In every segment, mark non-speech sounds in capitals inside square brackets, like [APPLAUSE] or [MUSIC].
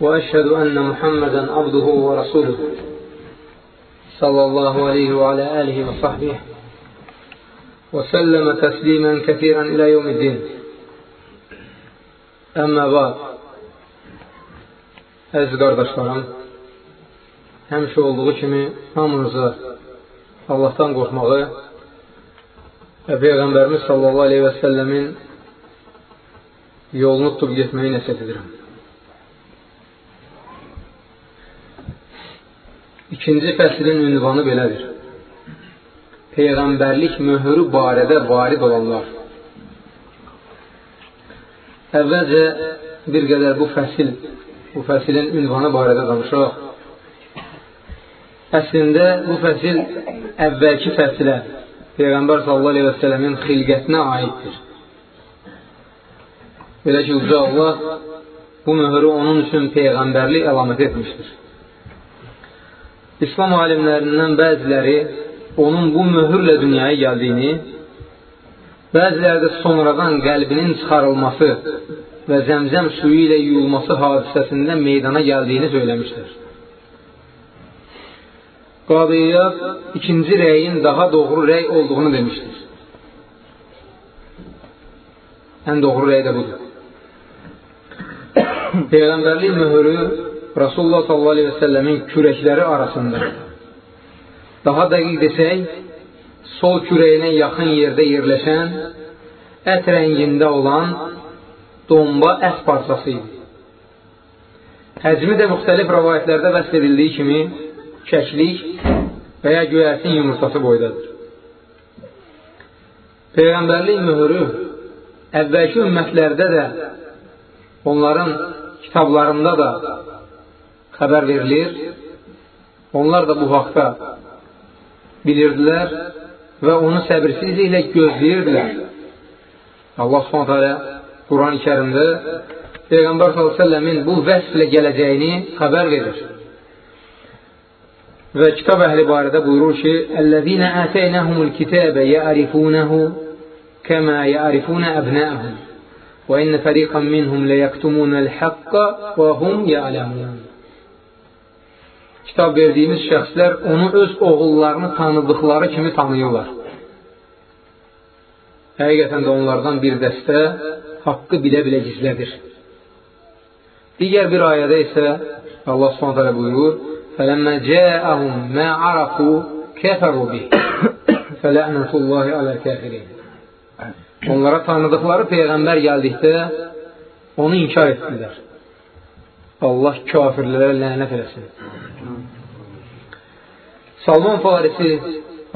وأشهد أن محمدا عبده ورسوله صلى الله عليه وعلى آله وصحبه وسلم تسليما كثيرا إلى يوم الدين أما بعد Əziz qardaşlarım, həmişə olduğu kimi hamınıza Allahdan qorxmağı və Peyğəmbərimiz sallallahu aleyhi və səlləmin yolunu tutub getməyi nəsət edirəm. İkinci fəslin ünvanı belədir. Peyğəmbərlik möhürü barədə varid olanlar. Əvvəlcə bir qədər bu fəsil, bu fəsilin ünvanı barədə danışaq. Əslində, bu fəsil əvvəlki fəsilə, Peyğəmbər sallallahu aleyhi və sələmin xilqətinə aiddir. Belə ki, Uca Allah bu möhürü onun üçün Peyğəmbərlik əlamət etmişdir. İslam alimlərindən bəziləri onun bu möhürlə dünyaya gəldiyini, bəziləri də sonradan qəlbinin çıxarılması və zəmzəm suyu ilə yuyulması hadisəsində meydana gəldiyini söyləmişdir. Qadiyyat ikinci rəyin daha doğru rəy olduğunu demişdir. Ən doğru rəy də budur. [COUGHS] Peyğəmbərlik möhürü Rasulullah səlləmin kürəkləri arasında daha dəqiq desək, sol kürəyinə yaxın yerdə yerləşən ət rəngində olan domba ət parçası idi. Həcmi də müxtəlif rəvayətlərdə vəsb edildiyi kimi kəklik və ya göyərtin yumurtası boydadır. Peyğəmbərlik mühürü əvvəlki ümmətlərdə də onların kitablarında da xəbər verilir. Onlar da bu haqda bilirdilər və onu səbirsizliklə gözləyirdilər. Allah subhanət hələ Quran-ı kərimdə Peyğəmbər s.ə.v-in bu vəsflə gələcəyini xəbər verir. Və kitab əhli barədə buyurur ki, Əl-ləzīnə ətəynəhumul kitəbə yərifunəhu kəmə yərifunə əbnəhum və innə fəriqən minhum ləyəktumunəl həqqə və hum yələmun. kitab verdiyimiz şəxslər onu öz oğullarını tanıdıqları kimi tanıyırlar. Həqiqətən də onlardan bir dəstə haqqı bilə-bilə gizlədir. Digər bir ayədə isə Allah Subhanahu buyurur: "Fələmmə cəəəhum mə arafu kəfəru bih." [COUGHS] Fələhnətullahi alə kəfirin. Onlara tanıdıqları peyğəmbər gəldikdə onu inkar etdilər. Allah kafirlərə lənət eləsin. Salman Farisi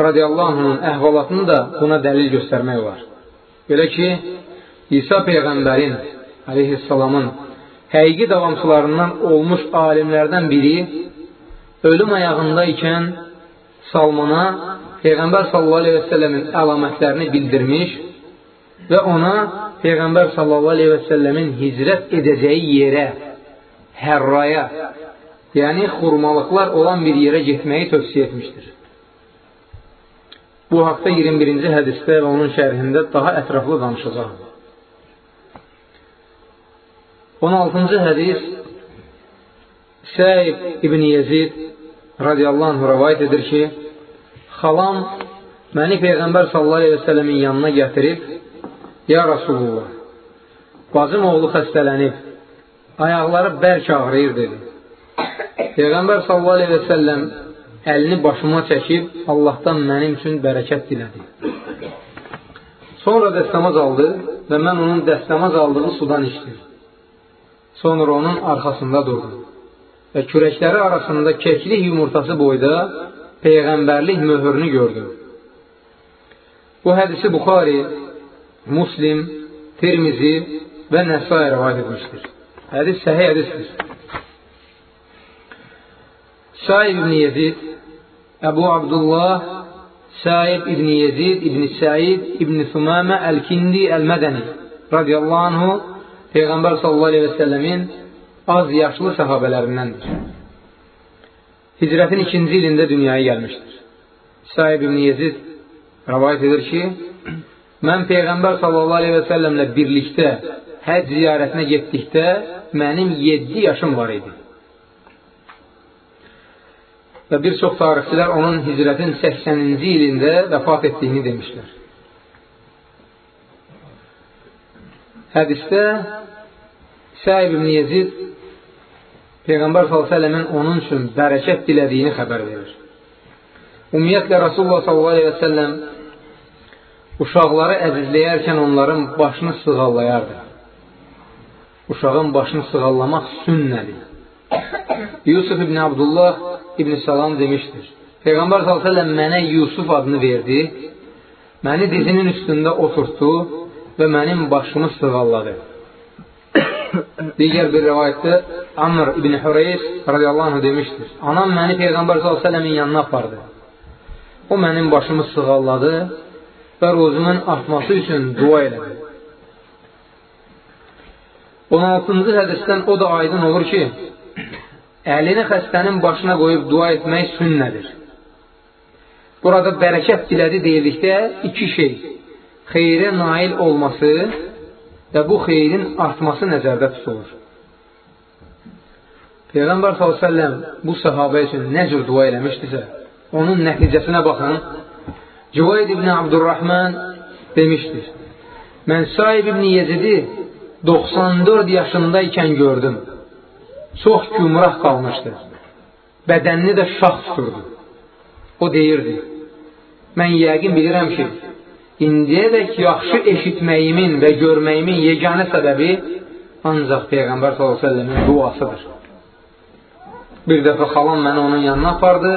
radiyallahu anh'ın əhvalatını da buna dəlil göstərmək olar. Belə ki, İsa Peyğəmbərin aleyhissalamın həqiqi davamçılarından olmuş alimlərdən biri ölüm ayağında ikən Salmana Peyğəmbər sallallahu aleyhi və səlləmin əlamətlərini bildirmiş və ona Peyğəmbər sallallahu aleyhi və səlləmin hicrət edəcəyi yerə, hərraya, yəni xurmalıqlar olan bir yerə getməyi tövsiyə etmişdir. Bu haqda 21-ci hədisdə və onun şərhində daha ətraflı danışacaq. 16-cı hədis Səib İbn Yezid radiyallahu anh rəvayət edir ki, xalam məni Peyğəmbər sallallahu aleyhi və sələmin yanına gətirib, Ya Rasulullah, bacım oğlu xəstələnib, ayaqları bərk ağrıyır dedi. Peyğəmbər sallallahu aleyhi və səlləm əlini başıma çəkib, Allahdan mənim üçün bərəkət dilədi. Sonra dəstəmaz aldı və mən onun dəstəmaz aldığı sudan içdim. Sonra onun arxasında durdum və kürəkləri arasında keklik yumurtası boyda Peyğəmbərlik möhürünü gördüm. Bu hədisi Buxari, Muslim, Tirmizi və Nəsai rəvayət etmişdir. Hədis səhih hədisdir. Saib ibn Yezid, Əbu Abdullah, Saib ibn Yezid, ibn Səid, ibn Sumamə, Əl-Kindi, Əl-Mədəni radiyallahu anhu Peyğəmbər sallallahu aleyhi və səlləmin az yaşlı səhabələrindəndir. Hicrətin ikinci ilində dünyaya gəlmişdir. Saib ibn Yezid rəvayət edir ki, mən Peyğəmbər sallallahu aleyhi və səlləmlə birlikdə həc ziyarətinə getdikdə mənim 7 yaşım var idi. Və bir çox tarixçilər onun hicrətin 80-ci ilində vəfat etdiyini demişlər. Hədisdə Səib ibn Yezid Peyğəmbər s.ə.v-in onun üçün bərəkət dilədiyini xəbər verir. Ümumiyyətlə, Rasulullah s.ə.v uşaqları əzizləyərkən onların başını sığallayardı. Uşağın başını sığallamaq sünnədir. Yusuf ibn Abdullah ibn Salam demişdir. Peyğəmbər s.ə.v mənə Yusuf adını verdi, məni dizinin üstündə oturtdu və mənim başımı sığalladı. Digər bir rəvayətdə Amr ibn Hüreys radiyallahu anh demişdir. Anam məni Peyğəmbər s.ə.v-in yanına apardı. O mənim başımı sığalladı və rozumun artması üçün dua elədi. 16-cı hədisdən o da aydın olur ki, əlini xəstənin başına qoyub dua etmək sünnədir. Burada bərəkət dilədi deyildikdə iki şey, xeyrə nail olması və bu xeyrin artması nəzərdə tutulur. Peyğəmbər s.ə.v bu səhabə üçün nə cür dua eləmişdirsə, onun nəticəsinə baxın. Cüveyd ibn Abdurrahman demişdir. Mən Saib ibn Yezidi 94 yaşındaykən gördüm. Çox gümrah qalmışdı. Bədənini də şax tuturdu. O deyirdi, mən yəqin bilirəm ki, indiyədək yaxşı eşitməyimin və görməyimin yeganə səbəbi ancaq Peyğəmbər s.ə.v-in duasıdır. Bir dəfə xalam məni onun yanına apardı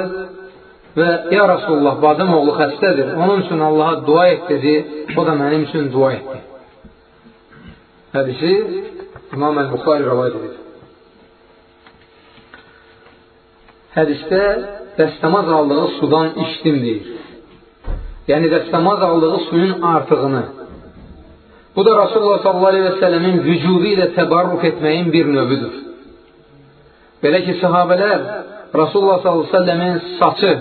və Ya Rasulullah, bacım oğlu xəstədir, onun üçün Allaha dua et dedi, o da mənim üçün dua etdi. Hədisi İmam Əl-Buxari rəvayət edir. Hədisdə dəstəmaz aldığı sudan içdim deyir. Yəni dəstəmaz aldığı suyun artığını. Bu da Rasulullah s.a.v-in vücudu ilə təbarruk etməyin bir növüdür. Belə ki, sahabələr Rasulullah s.a.v-in saçı,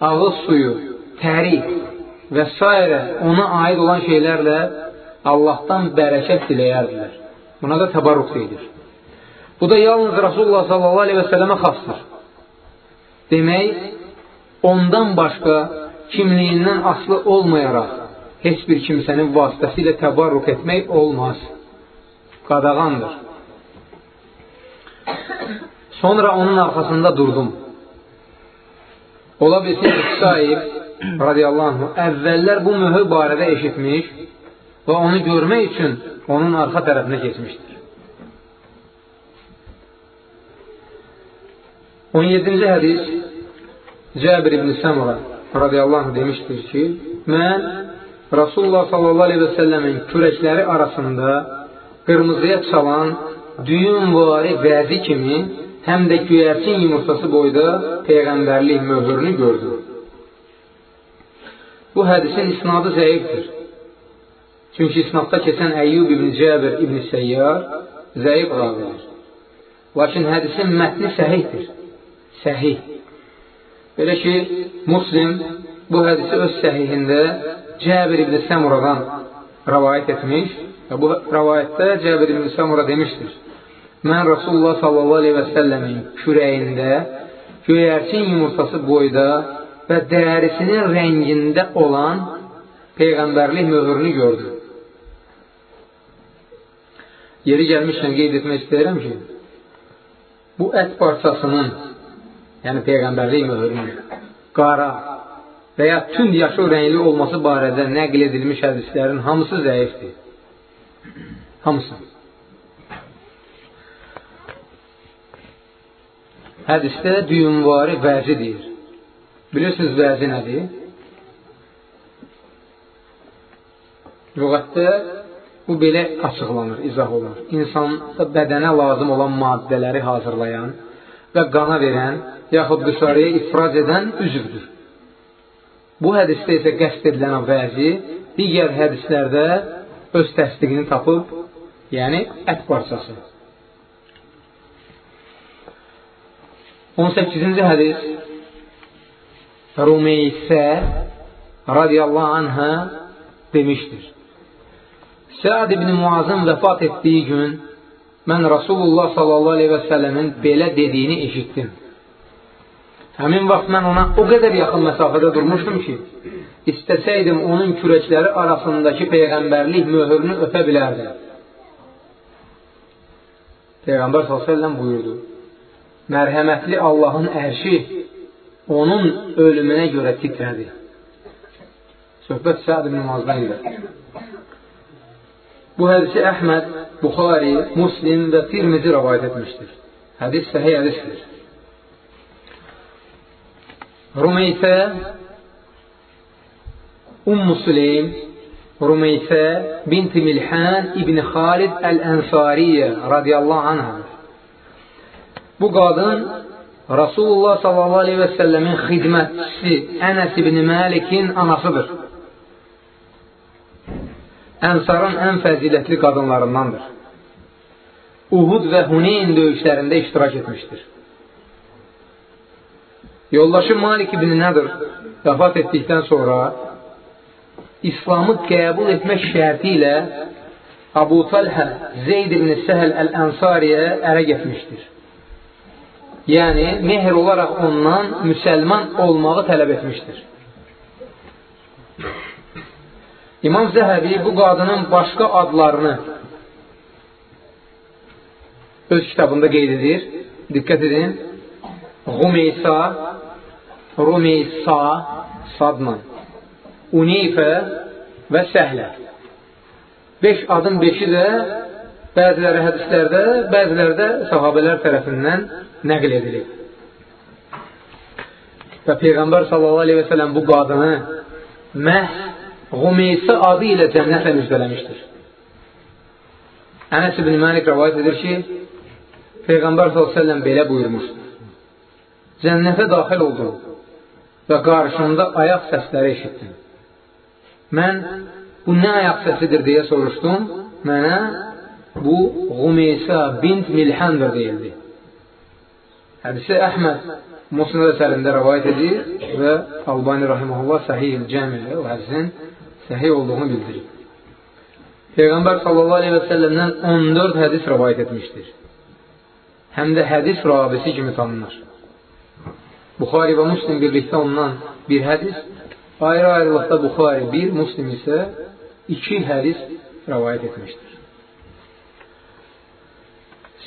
ağız suyu, təri və s. ona aid olan şeylərlə Allahdan bərəkət diləyərdilər. Buna da təbarruq deyilir. Bu da yalnız Rasulullah s.a.v-ə xasdır. Demək, ondan başqa kimliyindən aslı olmayaraq heç bir kimsənin vasitəsilə təbarruq etmək olmaz. Qadağandır. Sonra onun arxasında durdum. Ola bilsin ki, sahib radiyallahu anh əvvəllər bu mühür barədə eşitmiş və onu görmək üçün onun arxa tərəfinə keçmişdir. 17-ci hədis Cəbir ibn Səmura radiyallahu anh demişdir ki, mən Rasulullah sallallahu aleyhi və səlləmin kürəkləri arasında qırmızıya çalan düyün vari vəzi kimi həm də göyərçin yumurtası boyda Peyğəmbərlik möhürünü gördüm. Bu hədisin isnadı zəifdir. Çünki isnadda keçən Əyyub ibn Cəbir ibn Səyyar zəif ravidir. Lakin hədisin mətni səhihdir. Səhih. Belə ki, Muslim bu hədisi öz səhihində Cəbir ibn Səmuradan rəvayət etmiş və bu rəvayətdə Cəbir ibn Səmura demişdir. Mən Rasulullah sallallahu aleyhi və səlləmin kürəyində göyərçin yumurtası boyda və dərisinin rəngində olan Peyğəmbərlik möhürünü gördüm. Yeri gəlmişkən qeyd etmək istəyirəm ki, bu ət parçasının yəni Peyğəmbərlik möhürünün qara və ya tünd yaşıl rəngli olması barədə nəql edilmiş hədislərin hamısı zəifdir. Hamısı. Hədisdə düyünvari vəzi deyir. Bilirsiniz vəzi nədir? Lüğətdə bu belə açıqlanır, izah olunur. İnsanda bədənə lazım olan maddələri hazırlayan və qana verən yaxud dışarıya ifraz edən üzvdür. Bu hədisdə isə qəsd edilən vəzi digər hədislərdə öz təsdiqini tapıb, yəni ət parçası. 18-ci hədis Rumeysə radiyallahu anhə demişdir. Səad ibn Muazın vəfat etdiyi gün mən Rasulullah sallallahu aleyhi və səlləmin belə dediyini eşitdim. Həmin vaxt mən ona o qədər yaxın məsafədə durmuşdum ki, istəsəydim onun kürəkləri arasındakı peyğəmbərlik möhürünü öpə bilərdim. Peyğəmbər s.ə.v buyurdu, mərhəmətli Allahın ərşi onun ölümünə görə titrədi. Söhbət Səad ibn Mazdan ilə. Bu hədisi Əhməd, Buxari, Muslim və Tirmizi rəvayət etmişdir. Hədis səhih hədisdir. Rumeysə Ummu Süleym Rumeysə binti Milhan İbni Xalid Əl-Ənsariyə radiyallahu anhadır. Bu qadın Rasulullah sallallahu aleyhi və səlləmin xidmətçisi Ənəs ibn Məlikin anasıdır. Ənsarın ən fəzilətli qadınlarındandır. Uhud və Huneyn döyüşlərində iştirak etmişdir. Yoldaşı Malik ibn Nədir vəfat etdikdən sonra İslamı qəbul etmək şərti ilə Abu Talhə Zeyd ibn Səhəl Əl-Ənsariyə ərə getmişdir. Yəni, mehr olaraq ondan müsəlman olmağı tələb etmişdir. İmam Zəhəbi bu qadının başqa adlarını öz kitabında qeyd edir. Diqqət edin. Rumeysa, Rumeysa, Sadla, Uneyfə və Səhlə. Beş adın beşi də bəziləri hədislərdə, bəziləri də sahabələr tərəfindən nəql edilib. Və Peyğəmbər sallallahu aleyhi və sələm bu qadını məhz Qumeysi adı ilə cənnətlə müjdələmişdir. Ənəs ibn Məlik rəvayət edir ki, Peyğəmbər s.ə.v belə buyurmuşdur. Cənnətə daxil oldum və qarşımda ayaq səsləri eşitdim. Mən bu nə ayaq səsidir deyə soruşdum. Mənə bu Qumeysa bint Milhandır deyildi. Hədisi Əhməd Musnad əsərində rəvayət edir və Albani Rahiməhullah Səhih-il Cəmilə o hədisin səhih olduğunu bildirir. Peyğəmbər sallallahu aleyhi və səlləmdən 14 hədis rəvayət etmişdir. Həm də hədis rabisi kimi tanınır. Buxari və Muslim birlikdə ondan bir hədis, ayrı-ayrılıqda Buxari bir, Muslim isə iki hədis rəvayət etmişdir.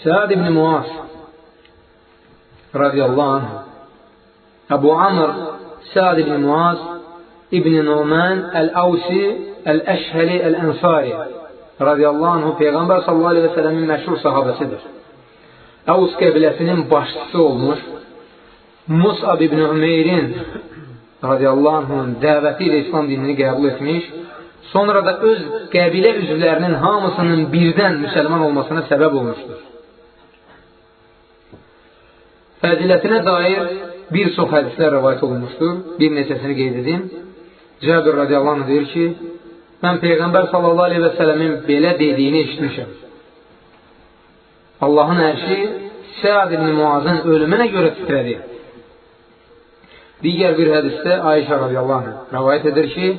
Səad ibn Muaz radiyallahu anh Əbu Amr Səad ibn Muaz İbn Numan Əl-Avsi Əl-Əşhəli Əl-Ənsari radiyallahu anhu Peyğəmbər sallallahu aleyhi və sələmin məşhur sahabəsidir. Əvs qəbiləsinin başçısı olmuş Musab ibn Ümeyrin radiyallahu anhunun dəvəti ilə İslam dinini qəbul etmiş, sonra da öz qəbilə üzvlərinin hamısının birdən müsəlman olmasına səbəb olmuşdur. Fəzilətinə dair bir çox hədislər rəvayət olunmuşdur. Bir neçəsini qeyd edim. Cəbir radiyallahu deyir ki, mən Peyğəmbər sallallahu aleyhi və sələmin belə dediyini eşitmişəm. Allahın ərşi Səad ibn Muazın ölümünə görə titrədi. Digər bir hədisdə Ayşə radiyallahu anh rəvayət edir ki,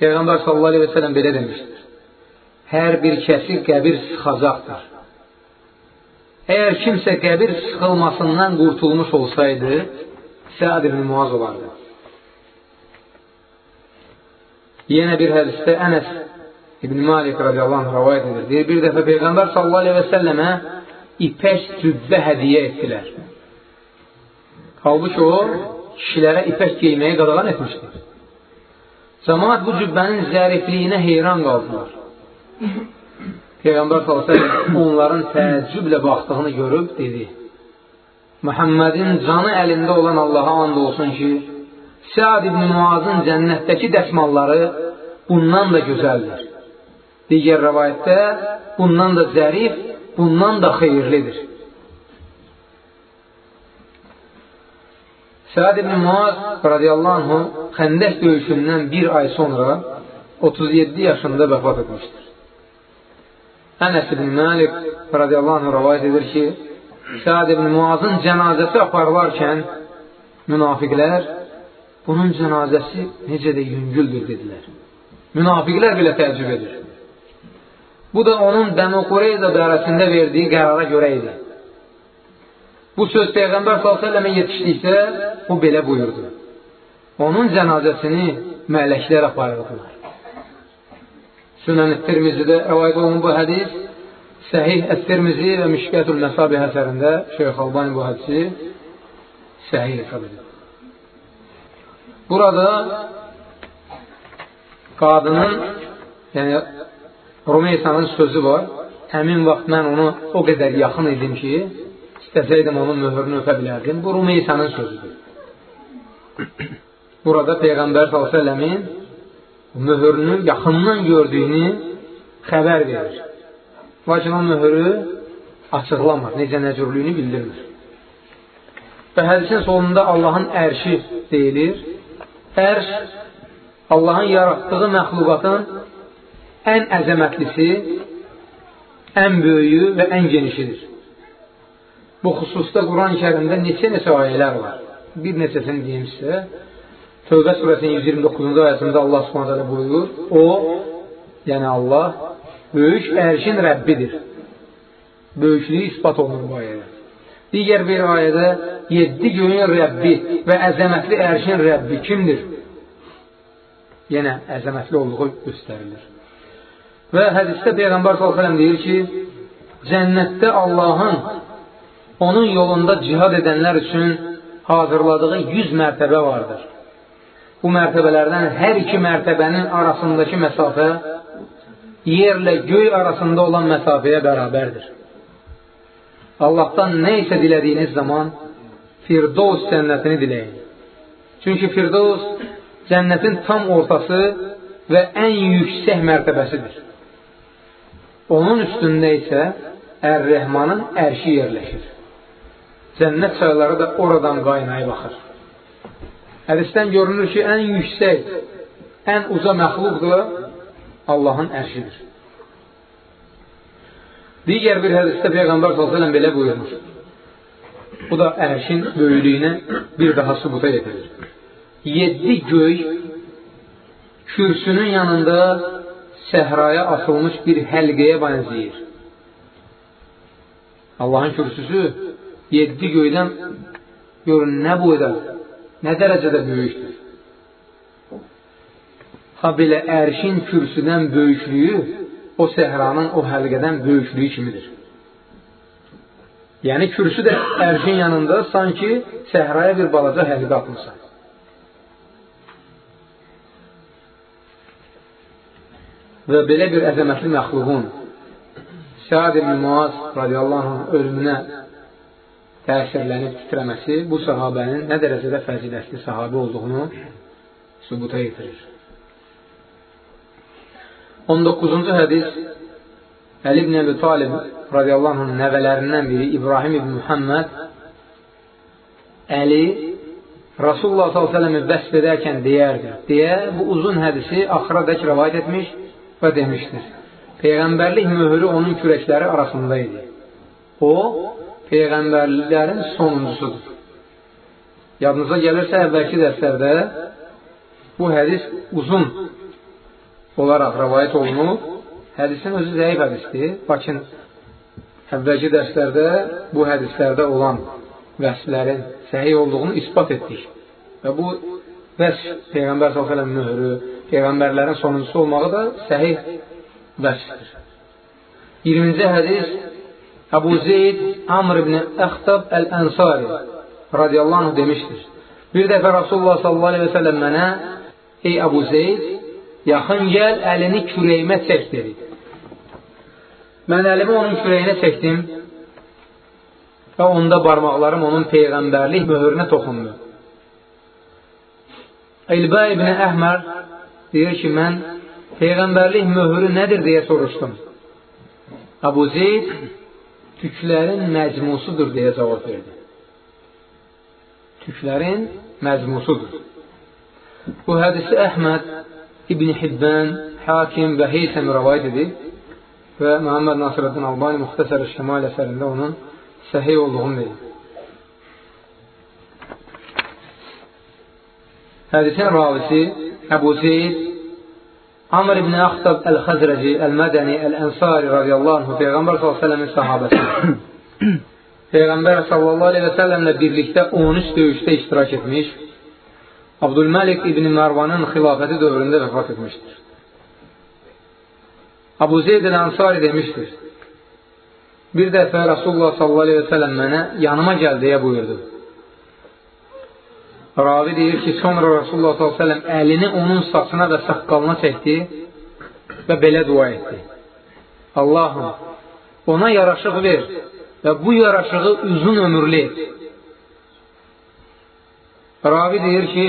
Peyğəmbər sallallahu aleyhi və sələm belə demişdir. Hər bir kəsi qəbir sıxacaqdır. Əgər kimsə qəbir sıxılmasından qurtulmuş olsaydı, Səad ibn Muaz olardı. Yenə bir hədisdə Ənəs İbn Malik radiyallahu anh rəvayət edir. Deyir, bir dəfə Peyğəmbər sallallahu aleyhi və səlləmə ipək cübbə hədiyə etdilər. Halbuki o, kişilərə ipək geyməyi qadağan etmişdir. Cəmaat bu cübbənin zərifliyinə heyran qaldılar. Peyğəmbər s.ə.v onların təəccüblə baxdığını görüb dedi, Məhəmmədin canı əlində olan Allaha and olsun ki, Səad ibn Muazın cənnətdəki dəsmalları bundan da gözəldir. Digər rəvayətdə bundan da zərif, bundan da xeyirlidir. Səad ibn Muaz radiyallahu anhu xəndək döyüşündən bir ay sonra 37 yaşında vəfat etmişdir. Ənəs ibn Malik radiyallahu anh rəvayət edir ki, Səad ibn Muazın cənazəsi aparılarkən münafiqlər bunun cənazəsi necə də yüngüldür dedilər. Münafiqlər belə təəccüb edir. Bu da onun Bənu Qureyza barəsində verdiyi qərara görə idi. Bu söz Peyğəmbər s.ə.və yetişdikdə o belə buyurdu. Onun cənazəsini mələklər aparırdılar. Sünən-i Tirmizidə rəvayət olunun bu hədis Səhih Əs-Tirmizi və Mişkətül Məsabih əsərində Şeyx Albani bu hədisi səhih hesab edir. Burada qadının yəni Rumeysanın sözü var. Həmin vaxt mən onu o qədər yaxın idim ki, istəsəydim onun möhürünü öpə bilərdim. Bu Rumeysanın sözüdür. [COUGHS] Burada Peyğəmbər s.ə.v-in möhürünü yaxından gördüyünü xəbər verir. Lakin o möhürü açıqlamır, necə nəcürlüyünü bildirmir. Və hədisin sonunda Allahın ərşi deyilir. Ərş Allahın yaratdığı məxluqatın ən əzəmətlisi, ən böyüyü və ən genişidir. Bu xüsusda Quran-ı kərimdə neçə-neçə ayələr var. Bir neçəsini deyim sizə. Tövbə surəsinin 129-cu ayəsində Allah subhanələ buyurur, O, yəni Allah, böyük ərşin Rəbbidir. Böyüklüyü ispat olunur bu ayədə. Digər bir ayədə yeddi göyün Rəbbi və əzəmətli ərşin Rəbbi kimdir? Yenə əzəmətli olduğu göstərilir. Və hədisdə Peyğəmbər s.ə.v deyir ki, cənnətdə Allahın onun yolunda cihad edənlər üçün hazırladığı 100 mərtəbə vardır. Bu mərtəbələrdən hər iki mərtəbənin arasındakı məsafə yerlə göy arasında olan məsafəyə bərabərdir. Allahdan nə isə dilədiyiniz zaman Firdovs cənnətini diləyin. Çünki Firdovs cənnətin tam ortası və ən yüksək mərtəbəsidir. Onun üstündə isə Ər-Rəhmanın ərşi yerləşir. Cənnət çayları da oradan qaynayıb axır. Hədisdən görünür ki, ən yüksək, ən uca məxluqdur Allahın ərshidir. Digər bir hədisdə Peyğəmbər s.ə.v belə buyurmuş. Bu da ərshin böyülüyünə bir daha subuta yetirir. Yeddi göy kürsünün yanında səhraya asılmış bir həlqəyə bənziyir. Allahın kürsüsü yeddi göydən görün nə boyda, nə dərəcədə böyükdür. Ha belə ərşin kürsüdən böyüklüyü o səhranın o həlqədən böyüklüyü kimidir. Yəni kürsü də ərşin yanında sanki səhraya bir balaca həlqə atmışsa. Və belə bir əzəmətli məxluqun Səad ibn Muaz radiyallahu anh ölümünə təsirlənib titrəməsi bu sahabənin nə dərəcədə fəzilətli sahabə olduğunu sübuta yetirir. 19-cu hədis Əli ibn Əbi Talib radiyallahu anh nəvələrindən biri İbrahim ibn Muhammed Əli Rasulullah s.ə.v-i vəsf edərkən deyərdi deyə bu uzun hədisi axıra dək rəvayət etmiş və demişdir. Peyğəmbərlik möhürü onun kürəkləri arasında idi. O, Peyğəmbərlərin sonuncusudur. Yadınıza gəlirsə, əvvəlki dərslərdə bu hədis uzun olaraq rəvayət olunub. Hədisin özü zəif hədisdir. Lakin əvvəlki dərslərdə bu hədislərdə olan vəsflərin səhih olduğunu ispat etdik. Və bu vəsf Peyğəmbər s.ə.v möhrü, Peyğəmbərlərin sonuncusu olmağı da səhih vəsfdir. 20-ci hədis Əbu Zeyd Amr ibn Əxtab Əl-Ənsari radiyallahu anh demişdir. Bir dəfə Rasulullah sallallahu aleyhi və səlləm mənə Ey Əbu Zeyd yaxın gəl, əlini kürəyimə çək dedi. Mən əlimi onun kürəyinə çəkdim və onda barmaqlarım onun peyğəmbərlik möhürünə toxundu. İlbə ibn Əhmər deyir ki, mən peyğəmbərlik möhürü nədir deyə soruşdum. Əbu Zeyd tüklərin məcmusudur deyə cavab verdi. Tüklərin məzmusudur. Bu hədisi Əhməd, İbn Hibbən, Hakim və Heysəm rəvayət edib və Məhəmməd Nasirəddin Albani Muxtəsər-i Şəmal əsərində onun səhih olduğunu deyir. Hədisin ravisi Əbu Zeyd Amr ibn Axtab Əl-Xəzrəci Əl-Mədəni Əl-Ənsari radiyallahu anhu Peyğəmbər s.ə.v-in sahabəsi. Peyğəmbər sallallahu aleyhi və səlləmlə birlikdə 13 döyüşdə iştirak etmiş, Abdülməlik ibn Mərvanın xilafəti dövründə vəfat etmişdir. Abu Zeyd el-Ansari demişdir, bir dəfə Rasulullah səlləm mənə yanıma gəl deyə buyurdu. Ravi deyir ki, sonra Rasulullah s.ə.v əlini onun saçına və saqqalına çəkdi və belə dua etdi. Allahım, ona yaraşıq ver və bu yaraşığı uzun ömürlü et. Ravi deyir ki,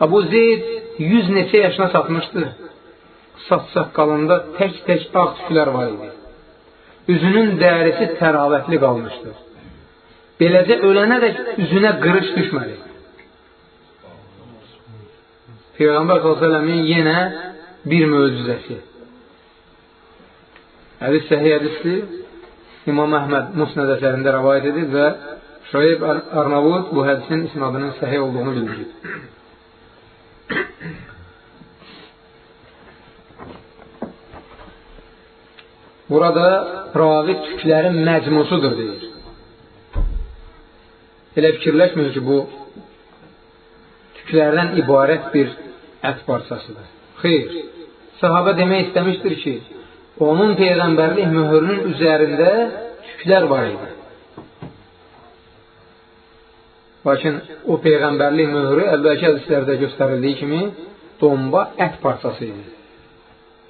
Abu Zeyd 100 neçə yaşına çatmışdı. Saç saqqalında tək-tək ağ tüklər var idi. Üzünün dərisi təravətli qalmışdı. Beləcə ölənədək üzünə qırış düşmədi. Peyğəmbər s.ə.v-in yenə bir möcüzəsi. Hədis səhiyyə hədisdir. İmam Əhməd Musnəd əsərində rəvayət edir və Şöyb Arnavud bu hədisin isnadının səhiyyə olduğunu bildirir. Burada ravi tüklərin məcmusudur deyir. Elə fikirləşməyin ki, bu tüklərdən ibarət bir ət parçasıdır. Xeyr, sahabə demək istəmişdir ki, onun Peyğəmbərlik möhürünün üzərində tüklər var idi. Lakin o Peyğəmbərlik möhürü əvvəlki hədislərdə göstərildiyi kimi domba ət parçası idi.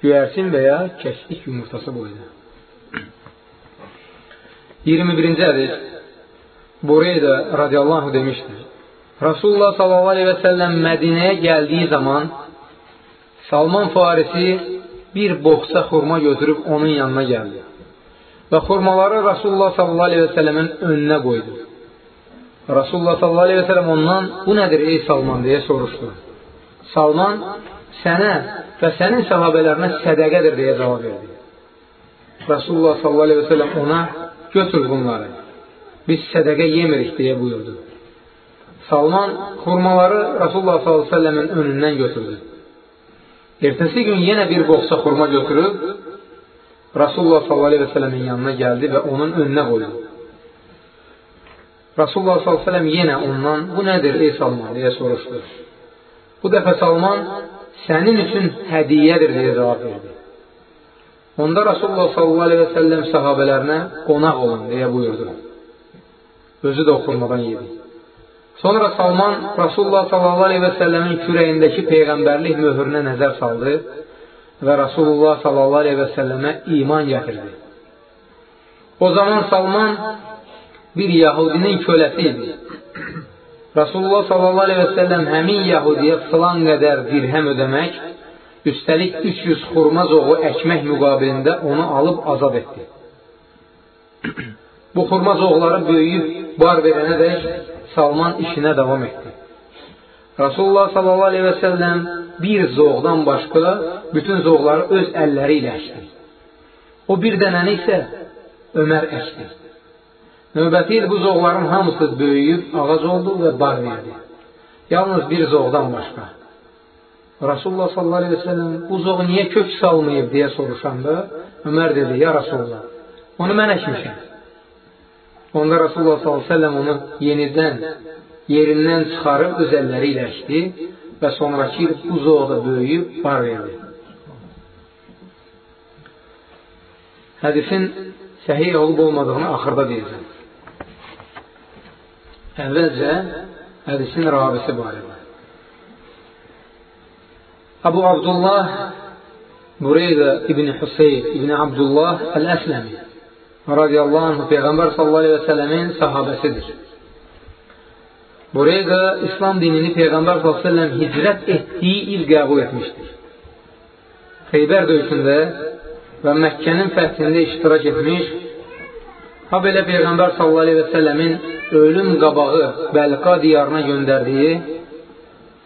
Göyərsin və ya kəşlik yumurtası boyda. 21-ci hədis Bureydə radiyallahu demişdir. Rasulullah sallallahu aleyhi və səlləm Mədinəyə gəldiyi zaman Salman Farisi bir boxsa xurma götürüb onun yanına gəldi. Və xurmaları Rasulullah sallallahu aleyhi və səlləmin önünə qoydu. Rasulullah sallallahu aleyhi və səlləm ondan bu nədir ey Salman deyə soruşdu. Salman sənə və sənin sahabələrinə sədəqədir deyə cavab verdi. Rasulullah sallallahu aleyhi və səlləm ona götür bunları. Biz sədəqə yemirik deyə buyurdu. Salman xurmaları Rasulullah s.ə.v-in önündən götürdü. Ertəsi gün yenə bir boxsa xurma götürüb Rasulullah s.ə.v-in yanına gəldi və onun önünə qoydu. Rasulullah s.ə.v yenə ondan bu nədir ey Salman deyə soruşdu. Bu dəfə Salman sənin üçün hədiyyədir deyə cavab verdi. Onda Rasulullah s.ə.v sahabələrinə qonaq olun deyə buyurdu. Özü də oxurmadan yedi. Sonra Salman Rasulullah s.a.v-in kürəyindəki Peyğəmbərlik möhürünə nəzər saldı və Rasulullah s.a.v-ə iman gətirdi. O zaman Salman bir Yahudinin köləsi idi. Rasulullah s.a.v həmin Yahudiyə filan qədər dirhəm ödəmək, üstəlik 300 xurma zoğu əkmək müqabilində onu alıb azad etdi. Bu xurma zoğları böyüyüb bar verənə dək Salman işinə davam etdi. Rasulullah sallallahu aleyhi və səlləm bir zoğdan başqa bütün zoğları öz əlləri ilə əkdi. O bir dənəni isə Ömər əkdi. Növbəti il bu zoğların hamısı böyüyüb ağac oldu və bar verdi. Yalnız bir zoğdan başqa. Rasulullah sallallahu aleyhi və səlləm bu zoğ niyə kök salmayıb deyə soruşanda Ömər dedi, ya Rasulullah, onu mən əkmişəm. Onda Rasulullah s.ə.v onu yenidən yerindən çıxarıb öz əlləri ilə əkdi və sonraki il bu zoğda böyüyüb bar verdi. Hədisin səhih olub olmadığını axırda deyəcəm. Əvvəlcə hədisin rabisi barədə. Abu Abdullah Bureydə İbn Hüseyn İbn Abdullah Əl-Əsləmi radiyallahu anh Peyğəmbər sallallahu aleyhi və sələmin sahabəsidir. Buraya İslam dinini Peyğəmbər sallallahu aleyhi və sələm hicrət etdiyi il qəbul etmişdir. Xeybər döyüşündə və Məkkənin fəthində iştirak etmiş, Ha belə Peyğəmbər səlləmin ölüm qabağı Bəlqa diyarına göndərdiyi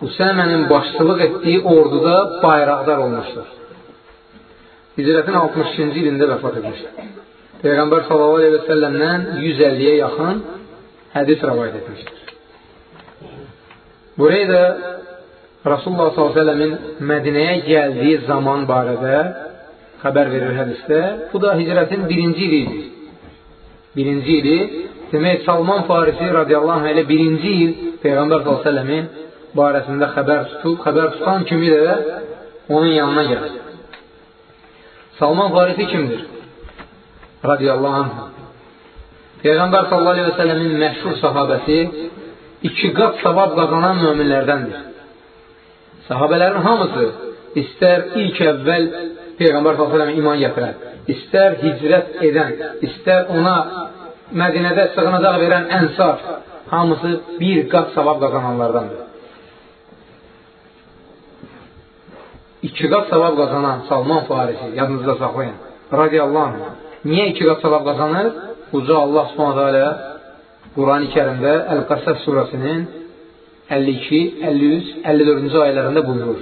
Usamənin başçılıq etdiyi orduda bayraqdar olmuşdur. Hicrətin 62-ci ilində vəfat etmişdir. Peyğəmbər səlləmdən 150-yə yaxın hədis rivayet etmişdir. Buraya da Rasulullah s.ə.v-in Mədinəyə gəldiyi zaman barədə xəbər verir hədisdə. Bu da hicrətin birinci ili idi. Birinci ili, demək, Salman Farisi radiyallahu anh ilə birinci il Peyğəmbər s.ə.v-in barəsində xəbər tutub, xəbər tutan kimi də onun yanına gəlir. Salman Farisi kimdir? Radiyallahu anh. Peyğəmbər sələmin məşhur sahabəsi iki qat savab qazanan möminlərdəndir. Sahabələrin hamısı istər ilk əvvəl Peyğəmbər s.ə.və iman gətirən, istər hicrət edən, istər ona Mədinədə sığınacaq verən ənsar, hamısı bir qat savab qazananlardandır. İki qat savab qazanan Salman Farisi, yadınızda saxlayın, radiyallahu anh. Niyə iki qat savab qazanır? Uca Allah alə Quran-ı kərimdə Əl-Qəssəs surəsinin 52, 53, 54-cü ayələrində buyurur.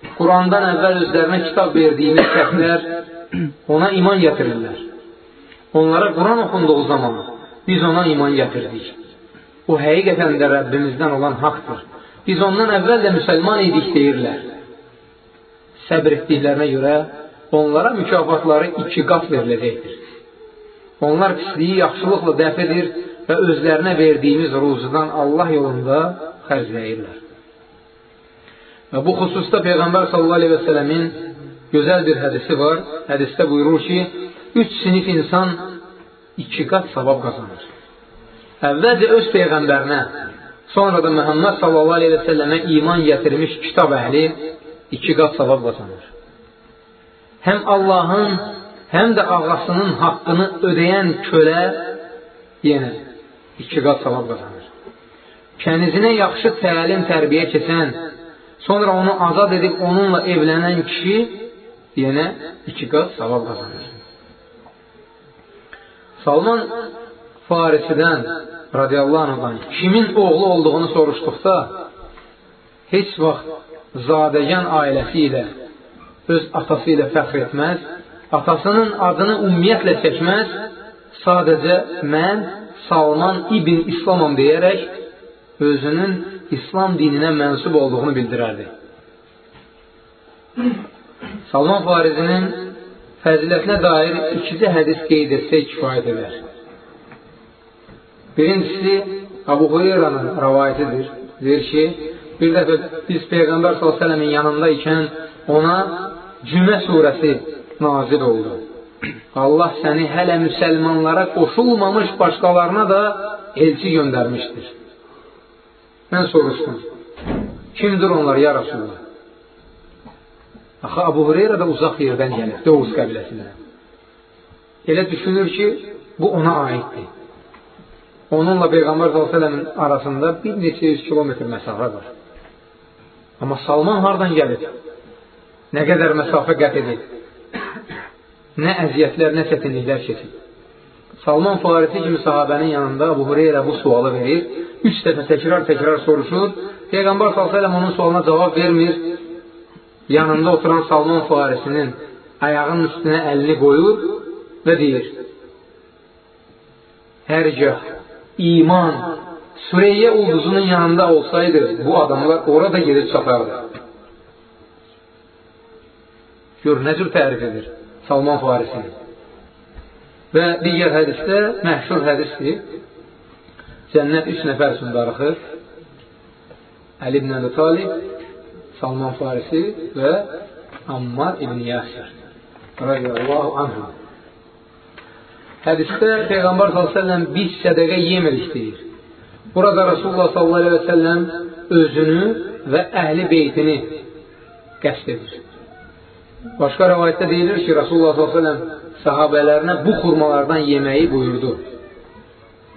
Qurandan əvvəl özlərinə kitab verdiyimiz şəxslər ona iman gətirirlər. Onlara Quran oxunduğu zaman biz ona iman gətirdik. O həqiqətən də Rəbbimizdən olan haqdır. Biz ondan əvvəl də müsəlman idik deyirlər. Səbr etdiklərinə görə onlara mükafatları iki qat veriləcəkdir. Onlar pisliyi yaxşılıqla dəf edir və özlərinə verdiyimiz ruzudan Allah yolunda xərcləyirlər. Və bu xüsusda Peyğəmbər sallallahu aleyhi və sələmin gözəl bir hədisi var. Hədisdə buyurur ki, üç sinif insan iki qat savab qazanır. Əvvəlcə öz Peyğəmbərinə, sonra da Məhəmməd sallallahu aleyhi və səlləmə iman gətirmiş kitab əhli iki qat savab qazanır. Həm Allahın həm də ağasının haqqını ödəyən kölə yenə iki qat savab qazanır. Kənizinə yaxşı təlim, tərbiyə keçən, sonra onu azad edib onunla evlənən kişi yenə iki qat savab qazanır. Salman Farisidən radiyallahu anhdan kimin oğlu olduğunu soruşduqda heç vaxt zadəgən ailəsi ilə öz atası ilə fəxr etməz atasının adını ümumiyyətlə çəkməz, sadəcə mən Salman İbn İslamam deyərək özünün İslam dininə mənsub olduğunu bildirərdi. Salman Farizinin fəzilətinə dair ikinci hədis qeyd etsək kifayət edər. Birincisi, Abu Hureyranın rəvayətidir. Deyir ki, bir dəfə biz Peyğəmbər s.ə.v-in yanında ikən ona Cümə surəsi nazil oldu. Allah səni hələ müsəlmanlara qoşulmamış başqalarına da elçi göndərmişdir. Mən soruşdum, kimdir onlar ya Rasulullah? Axı, Abu Hureyra da uzaq yerdən gəlir, Doğuz qəbiləsindən. Elə düşünür ki, bu ona aiddir. Onunla Peyğəmbər s.ə.v-in arasında bir neçə yüz kilometr məsafə var. Amma Salman hardan gəlir? Nə qədər məsafə qət edir? nə əziyyətlər, nə çətinliklər keçir. Salman Farisi kimi sahabənin yanında Abu Hureyra bu sualı verir. Üç dəfə təkrar-təkrar soruşur. Peyğəmbər s.ə.v onun sualına cavab vermir. Yanında oturan Salman Farisinin ayağının üstünə əlini qoyur və deyir Hərgah iman Süreyyə ulduzunun yanında olsaydı bu adamlar orada gedib çatardı. Gör, nə cür tərif edir. Salman Farisi. Və digər hədisdə məhşur hədisdir. Cənnət üç nəfər üçün darıxır. Əli ibn Əli Talib, Salman Farisi və Ammar ibn Yasir. Radiyallahu anhu. Hədisdə Peyğəmbər s.ə.v biz sədəqə yemədik deyir. Burada Rasulullah səlləm özünü və əhli beytini qəsd edir. Başqa rəvayətdə deyilir ki, Rasulullah s.ə.v sahabələrinə bu xurmalardan yeməyi buyurdu.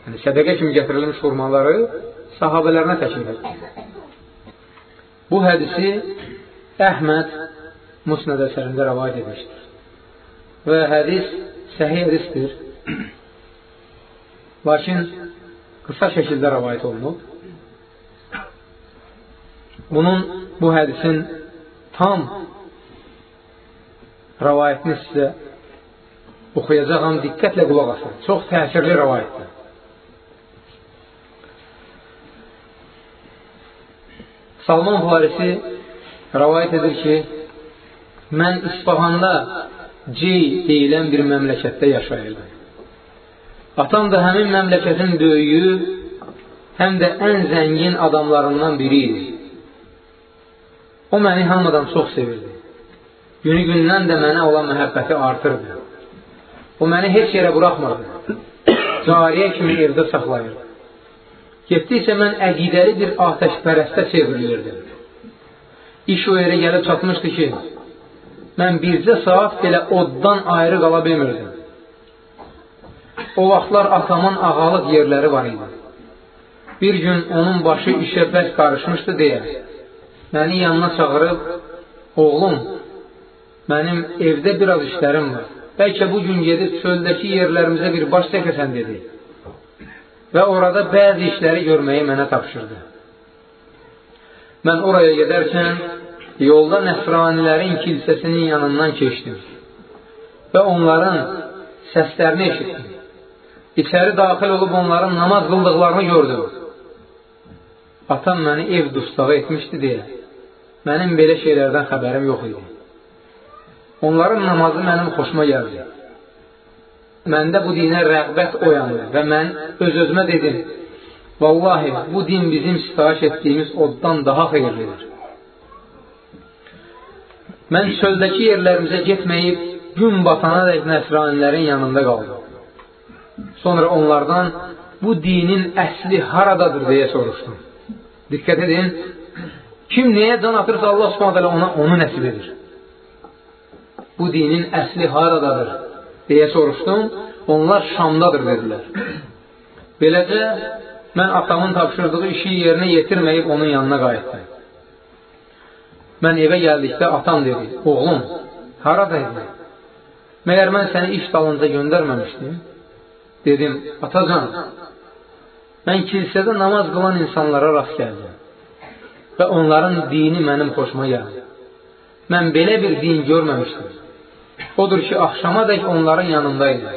Yəni, sədəqə kimi gətirilmiş xurmaları sahabələrinə təklif edir. Bu hədisi Əhməd Musnəd əsərində rəvayət etmişdir. Və hədis səhih hədisdir. Lakin qısa şəkildə rəvayət olunub. Bunun, bu hədisin tam rəvayətini sizə oxuyacağam, diqqətlə qulaq asın. Çox təsirli rəvayətdir. Salman Farisi rəvayət edir ki, mən İsfahanda Cey deyilən bir məmləkətdə yaşayırdım. Atam da həmin məmləkətin böyüyü, həm də ən zəngin adamlarından biri idi. O məni hamıdan çox sevirdi. Günü gündən də mənə olan məhəbbəti artırdı. O məni heç yerə buraxmırdı. Cariyə kimi evdə saxlayırdı. Getdikcə mən əqidəli bir atəşpərəstə çevrilirdim. İş o yerə gəlib çatmışdı ki, mən bircə saat belə oddan ayrı qala bilmirdim. O vaxtlar atamın ağalıq yerləri var idi. Bir gün onun başı işə bəs qarışmışdı deyə, məni yanına çağırıb, oğlum, mənim evdə biraz işlərim var. Bəlkə bu gün gedib çöldəki yerlərimizə bir baş çəkəsən dedi. Və orada bəzi işləri görməyi mənə tapşırdı. Mən oraya gedərkən yolda nəsranilərin kilsəsinin yanından keçdim və onların səslərini eşitdim. İçəri daxil olub onların namaz qıldıqlarını gördüm. Atam məni ev dustağı etmişdi deyə, mənim belə şeylərdən xəbərim yox idi. Onların namazı mənim xoşuma gəldi. Məndə bu dinə rəğbət oyandı və mən öz-özümə dedim, Vallahi, bu din bizim sitayiş etdiyimiz oddan daha xeyirlidir. Mən çöldəki yerlərimizə getməyib, gün batana dək nəsranilərin yanında qaldım. Sonra onlardan bu dinin əsli haradadır deyə soruşdum. Diqqət edin, kim nəyə can atırsa Allah subhanət ona onu nəsib edir. Bu dinin əsli haradadır deyə soruşdum. Onlar Şamdadır dedilər. Beləcə, mən atamın tapşırdığı işi yerinə yetirməyib onun yanına qayıtdım. Mən evə gəldikdə atam dedi, oğlum, haradaydın? Məyər mən səni iş dalınca göndərməmişdim? Dedim, atacan, mən kilsədə namaz qılan insanlara rast gəldim və onların dini mənim xoşuma gəldi. Mən belə bir din görməmişdim. Odur ki, axşama dək onların yanındaydı.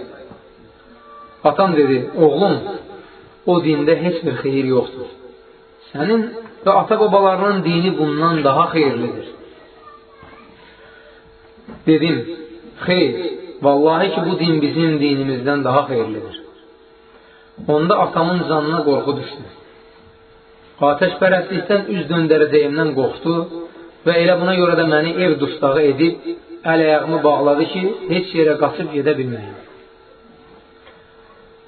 Atam dedi, oğlum, o dində heç bir xeyir yoxdur. Sənin və ata-babalarının dini bundan daha xeyirlidir. Dedim, xeyr, vallahi ki, bu din bizim dinimizdən daha xeyirlidir. Onda atamın canına qorxu düşdü. Atəşpərəstlikdən üz döndərəcəyimdən qorxdu və elə buna görə də məni ev dustağı edib, əl-əyağımı bağladı ki, heç yerə qaçıb gedə bilməyim.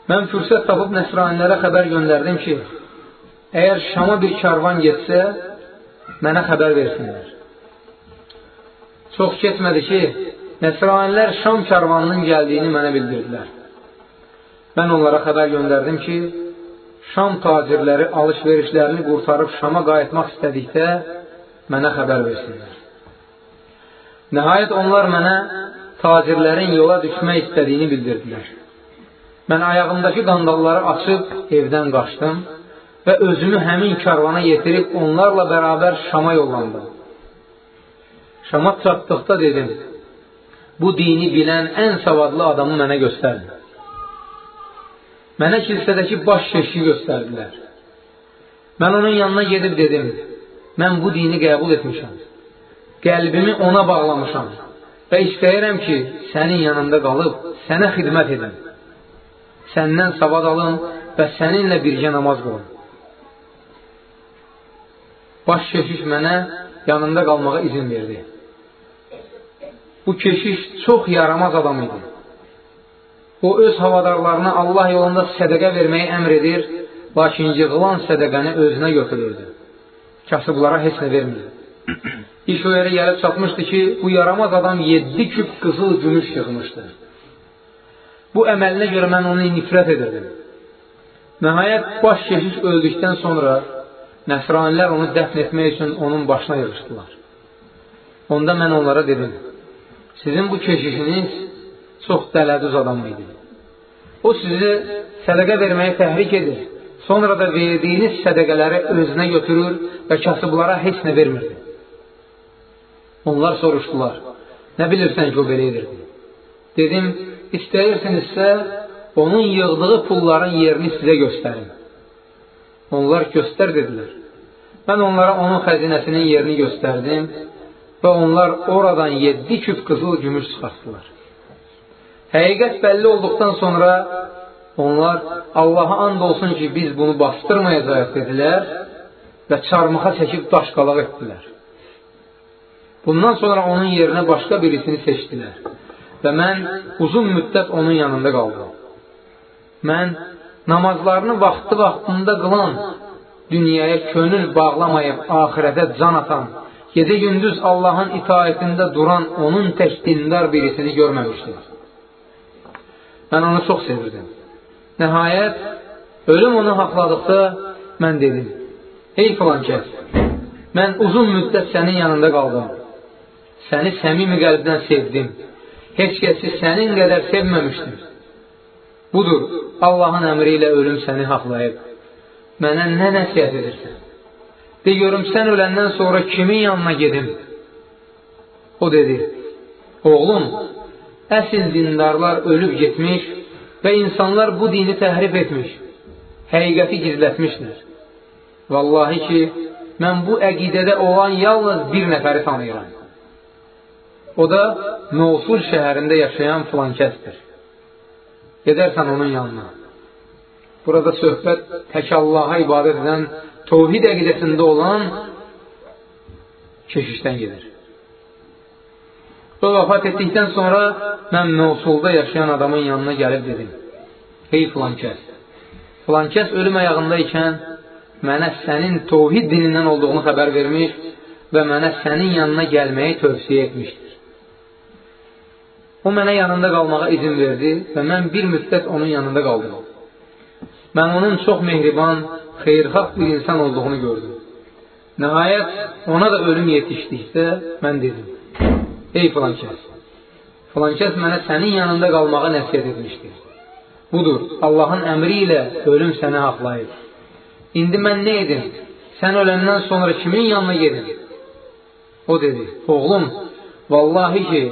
Mən fürsət tapıb nəsranilərə xəbər göndərdim ki, əgər Şama bir karvan getsə, mənə xəbər versinlər. Çox keçmədi ki, nəsranilər Şam karvanının gəldiyini mənə bildirdilər. Mən onlara xəbər göndərdim ki, Şam tacirləri alış-verişlərini qurtarıb Şama qayıtmaq istədikdə mənə xəbər versinlər. Nəhayət onlar mənə tacirlərin yola düşmək istədiyini bildirdilər. Mən ayağımdakı qandalları açıb evdən qaçdım və özümü həmin karvana yetirib onlarla bərabər Şama yollandım. Şama çatdıqda dedim, bu dini bilən ən savadlı adamı mənə göstərin. Mənə kilsədəki baş keşki göstərdilər. Mən onun yanına gedib dedim, mən bu dini qəbul etmişəm. Qəlbimi ona bağlamışam və istəyirəm ki, sənin yanında qalıb sənə xidmət edim səndən savad alın və səninlə birgə namaz qılın. Baş keşiş mənə yanında qalmağa izin verdi. Bu keşiş çox yaramaz adam idi. O öz havadarlarına Allah yolunda sədəqə verməyi əmr edir lakin yığılan sədəqəni özünə götürürdü. Kasıblara heç nə vermirdi. İş o yerə gəlib çatmışdı ki, bu yaramaz adam 7 küp qızıl gümüş yığmışdı. Bu əməlinə görə mən onu nifrət edirdim. Nəhayət, baş keşiş öldükdən sonra nəsranilər onu dəfn etmək üçün onun başına yığışdılar. Onda mən onlara dedim, sizin bu keşişiniz çox dələdüz adam idi. O sizi sədəqə verməyə təhrik edir. Sonra da verdiyiniz sədəqələri özünə götürür və kasıblara heç nə vermirdi. Onlar soruşdular, nə bilirsən ki, o belə edirdi? Dedim, istəyirsinizsə, onun yığdığı pulların yerini sizə göstərim. Onlar göstər dedilər. Mən onlara onun xəzinəsinin yerini göstərdim və onlar oradan 7 küp qızıl gümüş çıxartdılar. Həqiqət bəlli olduqdan sonra onlar Allaha and olsun ki, biz bunu bastırmayacaq dedilər və çarmıxa çəkib daşqalaq etdilər. Bundan sonra onun yerinə başqa birisini seçdilər və mən uzun müddət onun yanında qaldım. Mən namazlarını vaxtı-vaxtında qılan, dünyaya könül bağlamayıb axirətə can atan, gecə-gündüz Allahın itaətində duran onun tək dindar birisini görməmişdim. Mən onu çox sevirdim. Nəhayət, ölüm onu haqladıqda mən dedim, Ey filan kəs, mən uzun müddət sənin yanında qaldım. Səni səmimi qəlbdən sevdim. Heç kəsi sənin qədər sevməmişdim. Budur, Allahın əmri ilə ölüm səni haqlayıb. Mənə nə nəsiyyət edirsən? De görüm, sən öləndən sonra kimin yanına gedim? O dedi, oğlum, əsl dindarlar ölüb getmiş və insanlar bu dini təhrif etmiş, həqiqəti gizlətmişlər. Vallahi ki, mən bu əqidədə olan yalnız bir nəfəri tanıyıram. O da Mosul şəhərində yaşayan filan kəsdir. Gedərsən onun yanına. Burada söhbət tək Allaha ibadət edən, tovhid əqidəsində olan keşişdən gedir. O vəfat etdikdən sonra mən Mosulda yaşayan adamın yanına gəlib dedim. Hey filan kəs, filan kəs ölüm ayağında ikən mənə sənin tovhid dinindən olduğunu xəbər vermiş və mənə sənin yanına gəlməyi tövsiyə etmişdir. O mənə yanında qalmağa izin verdi və mən bir müddət onun yanında qaldım. Mən onun çox mehriban, xeyrxalq bir insan olduğunu gördüm. Nəhayət, ona da ölüm yetişdikdə mən dedim, Ey filan kəs, filan kəs mənə sənin yanında qalmağa nəsiyyət etmişdir. Budur, Allahın əmri ilə ölüm səni haqlayır. İndi mən nə edim? Sən öləndən sonra kimin yanına gedim? O dedi, oğlum, vallahi ki,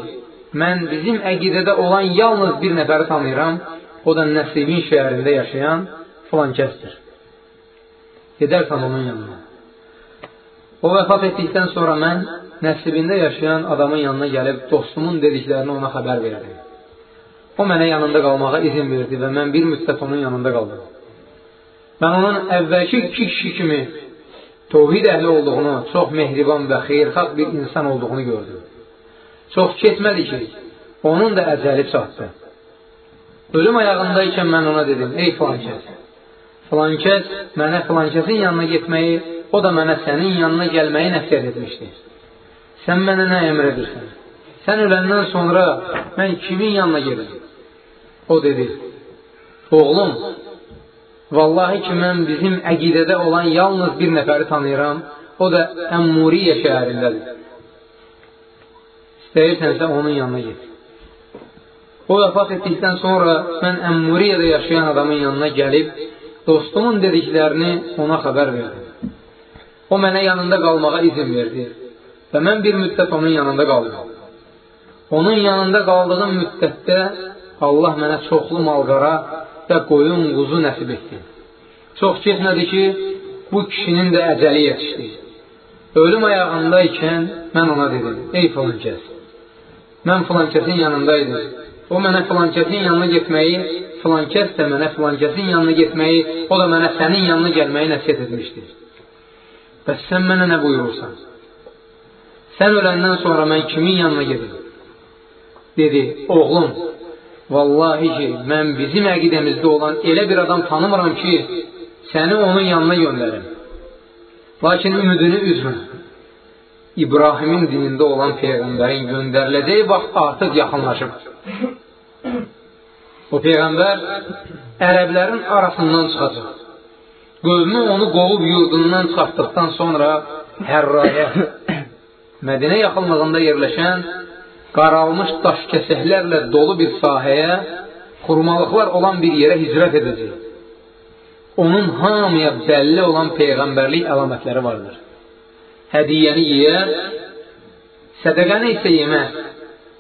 mən bizim əqidədə olan yalnız bir nəfəri tanıyıram, o da Nəsibin şəhərində yaşayan filan kəsdir. Gedərsən onun yanına. O vəfat etdikdən sonra mən Nəsibində yaşayan adamın yanına gəlib dostumun dediklərini ona xəbər verdim. O mənə yanında qalmağa izin verdi və mən bir müddət onun yanında qaldım. Mən onun əvvəlki iki kişi kimi tovhid əhli olduğunu, çox mehriban və xeyrxalq bir insan olduğunu gördüm. Çox keçmədi ki, onun da əcəli çatdı. Ölüm ayağındaykən mən ona dedim, ey filan kəs, filan kəs mənə filan kəsin yanına getməyi, o da mənə sənin yanına gəlməyi nəsiyyət etmişdi. Sən mənə nə əmr edirsən? Sən öləndən sonra mən kimin yanına gedim? O dedi, oğlum, vallahi ki, mən bizim əqidədə olan yalnız bir nəfəri tanıyıram, o da Əmmuriyə şəhərindədir. İstəyirsənsə onun yanına get. O vəfat etdikdən sonra mən Əmmuriyədə yaşayan adamın yanına gəlib, dostumun dediklərini ona xəbər verdim. O mənə yanında qalmağa izin verdi və mən bir müddət onun yanında qaldım. Onun yanında qaldığım müddətdə Allah mənə çoxlu malqara və qoyun quzu nəsib etdi. Çox keçmədi ki, bu kişinin də əcəli yetişdi. Ölüm ayağında ikən mən ona dedim, ey filan kəs, mən filankəsin yanındaydım. O mənə filankəsin yanına getməyi, filankəs də mənə filankəsin yanına getməyi, o da mənə sənin yanına gəlməyi nəsiyyət etmişdir. Bəs sən mənə nə buyurursan? Sən öləndən sonra mən kimin yanına gedim? Dedi, oğlum, vallahi ki, mən bizim əqidəmizdə olan elə bir adam tanımıram ki, səni onun yanına göndərim. Lakin ümidini üzmə. İbrahimin dinində olan Peyğəmbərin göndəriləcəyi vaxt artıq yaxınlaşıb. O Peyğəmbər ərəblərin arasından çıxacaq. Qövmü onu qovub yurdundan çıxartdıqdan sonra Hərraya, Mədinə yaxınlığında yerləşən qaralmış daş kəsəklərlə dolu bir sahəyə, xurmalıqlar olan bir yerə hicrət edəcək. Onun hamıya bəlli olan peyğəmbərlik əlamətləri vardır. Hədiyyəni yeyər, sədəqəni isə yeməz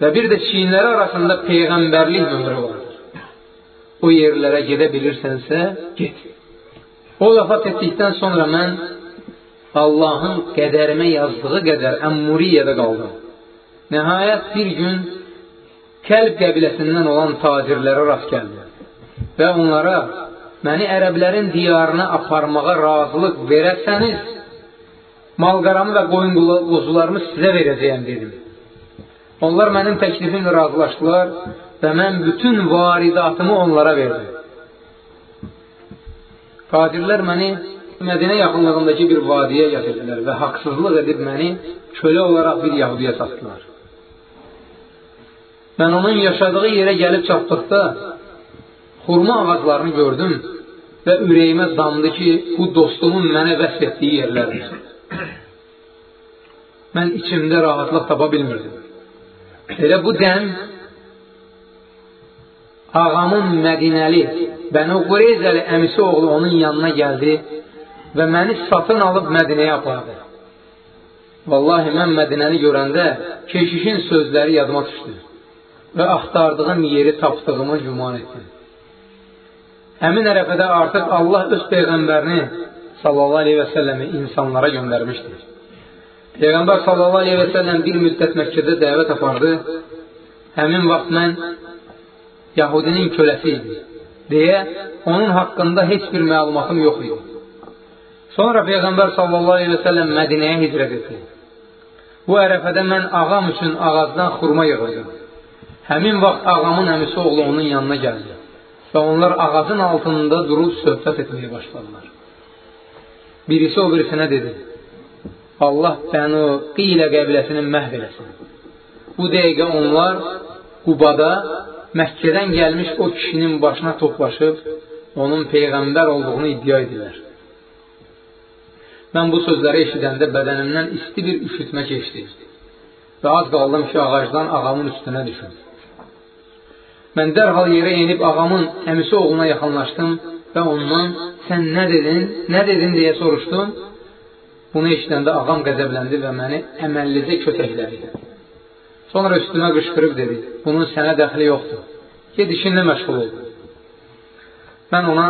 və bir də çiyinləri arasında peyğəmbərlik möhrü vardır. O yerlərə gedə bilirsənsə, get. O vəfat etdikdən sonra mən Allahın qədərimə yazdığı qədər Əmmuriyyədə qaldım. Nəhayət bir gün Kəlb qəbiləsindən olan tacirlərə rast gəldi və onlara məni ərəblərin diyarına aparmağa razılıq verərsəniz, malqaramı və qoyun quzularımı sizə verəcəyəm dedim. Onlar mənim təklifimlə razılaşdılar və mən bütün varidatımı onlara verdim. Qadirlər məni Mədinə yaxınlığındakı bir vadiyə gətirdilər və haqsızlıq edib məni kölə olaraq bir yahudiyə satdılar. Mən onun yaşadığı yerə gəlib çatdıqda xurma ağaclarını gördüm və ürəyimə damdı ki, bu dostumun mənə vəsf etdiyi yerlərdir. [COUGHS] Mən içimdə rahatlıq tapa bilmirdim. Elə bu dəm ağamın Mədinəli Bənu Qureyzəli əmisi oğlu onun yanına gəldi və məni satın alıb Mədinəyə apardı. Vallahi mən Mədinəni görəndə keşişin sözləri yadıma düşdü və axtardığım yeri tapdığımı güman etdim. Həmin ərəfədə artıq Allah öz Peyğəmbərini sallallahu aleyhi və səlləmi insanlara göndərmişdir. Peyğəmbər sallallahu aleyhi və səlləm bir müddət Məkkədə dəvət apardı. Həmin vaxt mən Yahudinin köləsi idi deyə onun haqqında heç bir məlumatım yox idi. Sonra Peyğəmbər sallallahu aleyhi və səlləm Mədinəyə hicrət etdi. Bu ərəfədə mən ağam üçün ağacdan xurma yığırdım. Həmin vaxt ağamın əmisi oğlu onun yanına gəldi və onlar ağacın altında durub söhbət etməyə başladılar. Birisi o birisinə dedi, Allah Bənu Qilə qəbiləsini məhv eləsin. Bu dəqiqə onlar Qubada Məkkədən gəlmiş o kişinin başına toplaşıb onun Peyğəmbər olduğunu iddia edirlər. Mən bu sözləri eşidəndə bədənimdən isti bir üşütmə keçdi və az qaldım ki, ağacdan ağamın üstünə düşüm. Mən dərhal yerə enib ağamın əmisi oğluna yaxınlaşdım və ondan sən nə dedin, nə dedin deyə soruşdum. Bunu eşidəndə ağam qəzəbləndi və məni əməllicə kötəklədi. Sonra üstümə qışqırıb dedi, bunun sənə dəxli yoxdur. Ged işinlə məşğul ol. Mən ona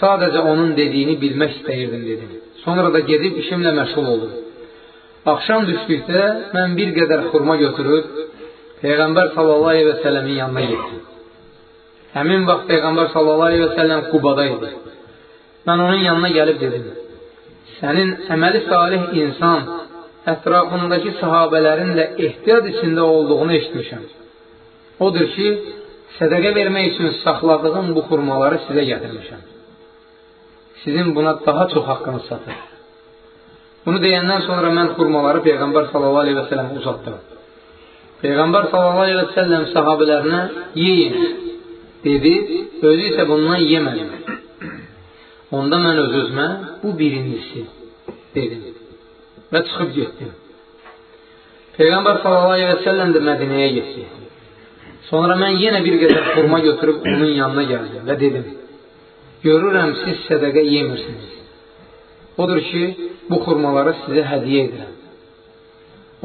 sadəcə onun dediyini bilmək istəyirdim dedim. Sonra da gedib işimlə məşğul oldum. Axşam düşdükdə mən bir qədər xurma götürüb Peyğəmbər sallallahu əleyhi və səlləmin yanına getdim. Həmin vaxt Peyğəmbər sallallahu əleyhi və səlləm Qubada idi. Mən onun yanına gəlib dedim: "Sənin əməli salih insan ətrafındakı sahabələrin də ehtiyat içində olduğunu eşitmişəm. Odur ki, sədəqə vermək üçün saxladığım bu xurmaları sizə gətirmişəm. Sizin buna daha çox haqqınız çatır." Bunu deyəndən sonra mən xurmaları Peyğəmbər sallallahu əleyhi və səlləmə uzatdım. Peyğəmbər sallallahu əleyhi və səlləm sahabələrinə yeyin dedi, özü isə bundan yemədi. Onda mən öz-özmə bu birincisi dedim və çıxıb getdim. Peyğəmbər sallallahu və səlləm də Mədinəyə getdi. Sonra mən yenə bir qədər xurma götürüb onun yanına gəldim və dedim: "Görürəm siz sədaqə yemirsiniz. Odur ki, bu xurmaları sizə hədiyyə edirəm."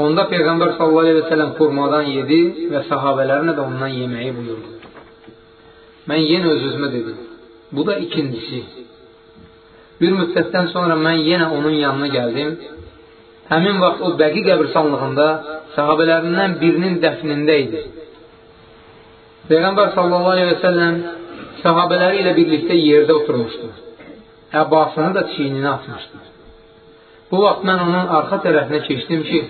Onda Peyğəmbər sallallahu əleyhi və səlləm xurmadan yedi və sahabələrinə də ondan yeməyi buyurdu. Mən yenə öz-özümə dedim. Bu da ikincisi. Bir müddətdən sonra mən yenə onun yanına gəldim. Həmin vaxt o Bəqi qəbirstanlığında sahabələrindən birinin dəfnində idi. Peyğəmbər sallallahu aleyhi və səlləm sahabələri ilə birlikdə yerdə oturmuşdu. Əbbasını da çiyninə atmışdı. Bu vaxt mən onun arxa tərəfinə keçdim ki,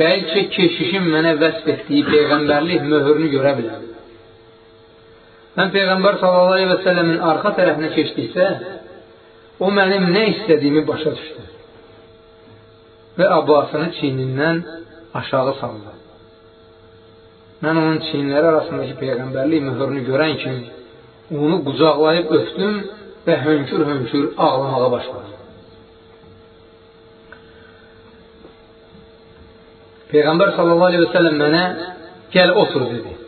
bəlkə keşişin mənə vəsf etdiyi peyğəmbərlik möhürünü görə bilərəm. Mən Peyğəmbər səlləmin arxa tərəfinə keçdikdə o mənim nə istədiyimi başa düşdü və abbasını çiynindən aşağı saldı. Mən onun çiyinləri arasındakı Peyğəmbərlik mühürünü görən kimi onu qucaqlayıb öpdüm və hönkür-hönkür ağlamağa başladım. Peyğəmbər sallallahu aleyhi və səlləm mənə gəl otur dedi.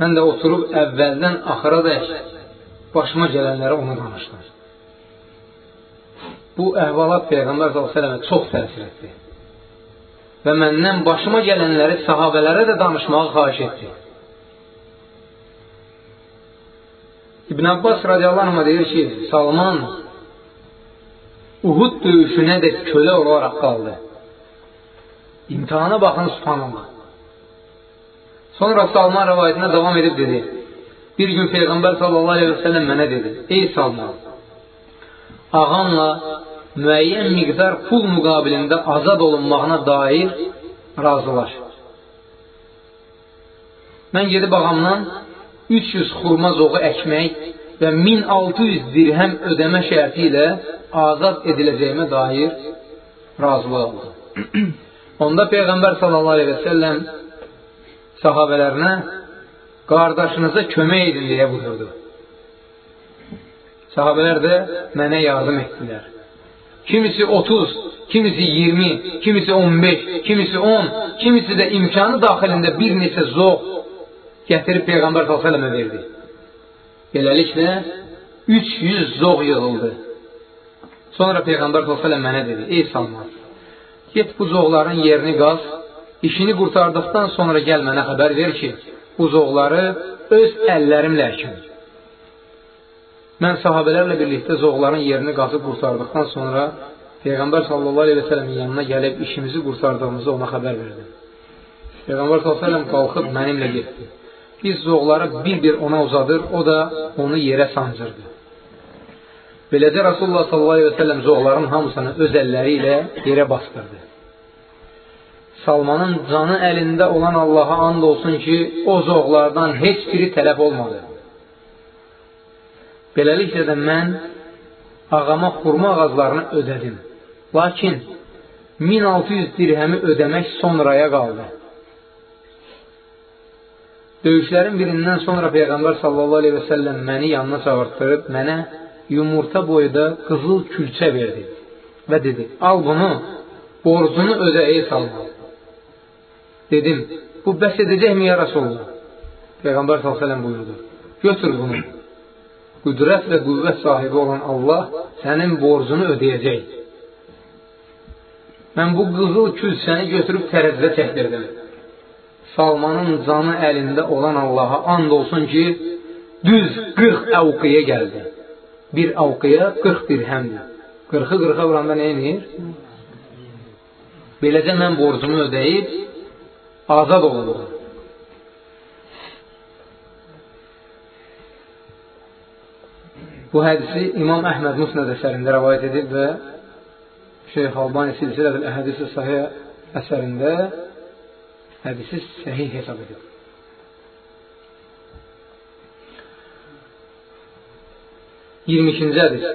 Mən də oturub əvvəldən axıra dək başıma gələnləri ona danışdım. Bu əhvalat Peyğəmbər s.ə.və çox təsir etdi. Və məndən başıma gələnləri sahabələrə də danışmağı xahiş etdi. İbn Abbas radiyallahu anh deyir ki, Salman Uhud döyüşünə də kölə olaraq qaldı. İmtihana baxın subhanallah. Sonra Salman rəvayətinə davam edib dedi. Bir gün Peyğəmbər sallallahu aleyhi və səlləm mənə dedi. Ey Salman, ağanla müəyyən miqdar pul müqabilində azad olunmağına dair razılaş. Mən gedib ağamdan 300 xurma zoğu əkmək və 1600 dirhəm ödəmə şərti ilə azad ediləcəyimə dair razılıq aldım. [CLEARS THROAT] Onda Peyğəmbər sallallahu aleyhi və səlləm sahabələrinə qardaşınıza kömək edin deyə buyurdu. Sahabələr də mənə yardım etdilər. Kimisi 30, kimisi 20, kimisi 15, kimisi 10, kimisi də imkanı daxilində bir neçə zoq gətirib Peyğəmbər s.ə.və verdi. Beləliklə, 300 zoq yığıldı. Sonra Peyğəmbər s.ə.v mənə dedi, ey Salman, get bu zoğların yerini qaz, işini qurtardıqdan sonra gəl mənə xəbər ver ki, bu zoğları öz əllərimlə əkim. Mən sahabələrlə birlikdə zoğların yerini qazıb qurtardıqdan sonra Peyğəmbər sallallahu aleyhi və sələmin yanına gəlib işimizi qurtardığımızı ona xəbər verdim. Peyğəmbər sallallahu aleyhi və qalxıb mənimlə getdi. Biz zoğları bir-bir ona uzadır, o da onu yerə sancırdı. Beləcə Rasulullah sallallahu aleyhi və səlləm zoğların hamısını öz əlləri ilə yerə bastırdı. Salmanın canı əlində olan Allaha and olsun ki, o zoğlardan heç biri tələf olmadı. Beləliklə də mən ağama xurma ağaclarını ödədim. Lakin 1600 dirhəmi ödəmək sonraya qaldı. Döyüşlərin birindən sonra Peyğəmbər sallallahu aleyhi və səlləm məni yanına çağırtdırıb mənə yumurta boyda qızıl külçə verdi və dedi, al bunu, borcunu ödə ey Salman. Dedim, bu bəs edəcəkmi ya Rasulullah? Peyğəmbər s.ə.v buyurdu, götür bunu. Qüdrət və qüvvət sahibi olan Allah sənin borcunu ödəyəcək. Mən bu qızıl külsəni götürüb tərəzidə çəkdirdim. Salmanın canı əlində olan Allaha and olsun ki, düz 40 əvqiyə gəldi. Bir əvqiyə 40 dirhəmdir. 40-ı 40-a vuranda nə edir? Beləcə mən borcumu ödəyib azad olunur. Bu hədisi İmam Əhməd Musnəd əsərində rəvayət edib və Şeyx Albani Silsilətül Əhədisi Sahih əsərində hədisi səhih hesab edib. Yirmi ikinci hədis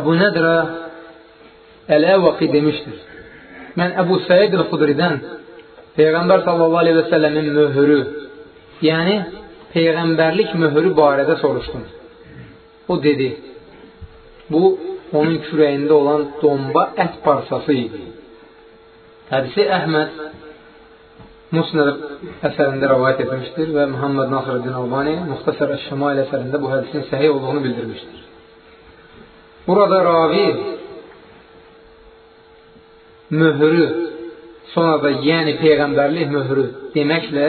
Əbu Nədrə Əl-Əvəqi demişdir. Mən Əbu Səid el-Xudridən Peyğəmbər sallallahu aleyhi və səlləmin möhürü, yəni Peyğəmbərlik möhürü barədə soruşdum. O dedi, bu onun kürəyində olan domba ət parçası idi. Hədisi Əhməd Musnəd əsərində rəvayət etmişdir və Muhammed Nasırəddin Albani Muxtasar Əş-Şəmail əsərində bu hədisin səhih olduğunu bildirmişdir. Burada ravi möhrü, sonra da yəni Peyğəmbərlik möhrü deməklə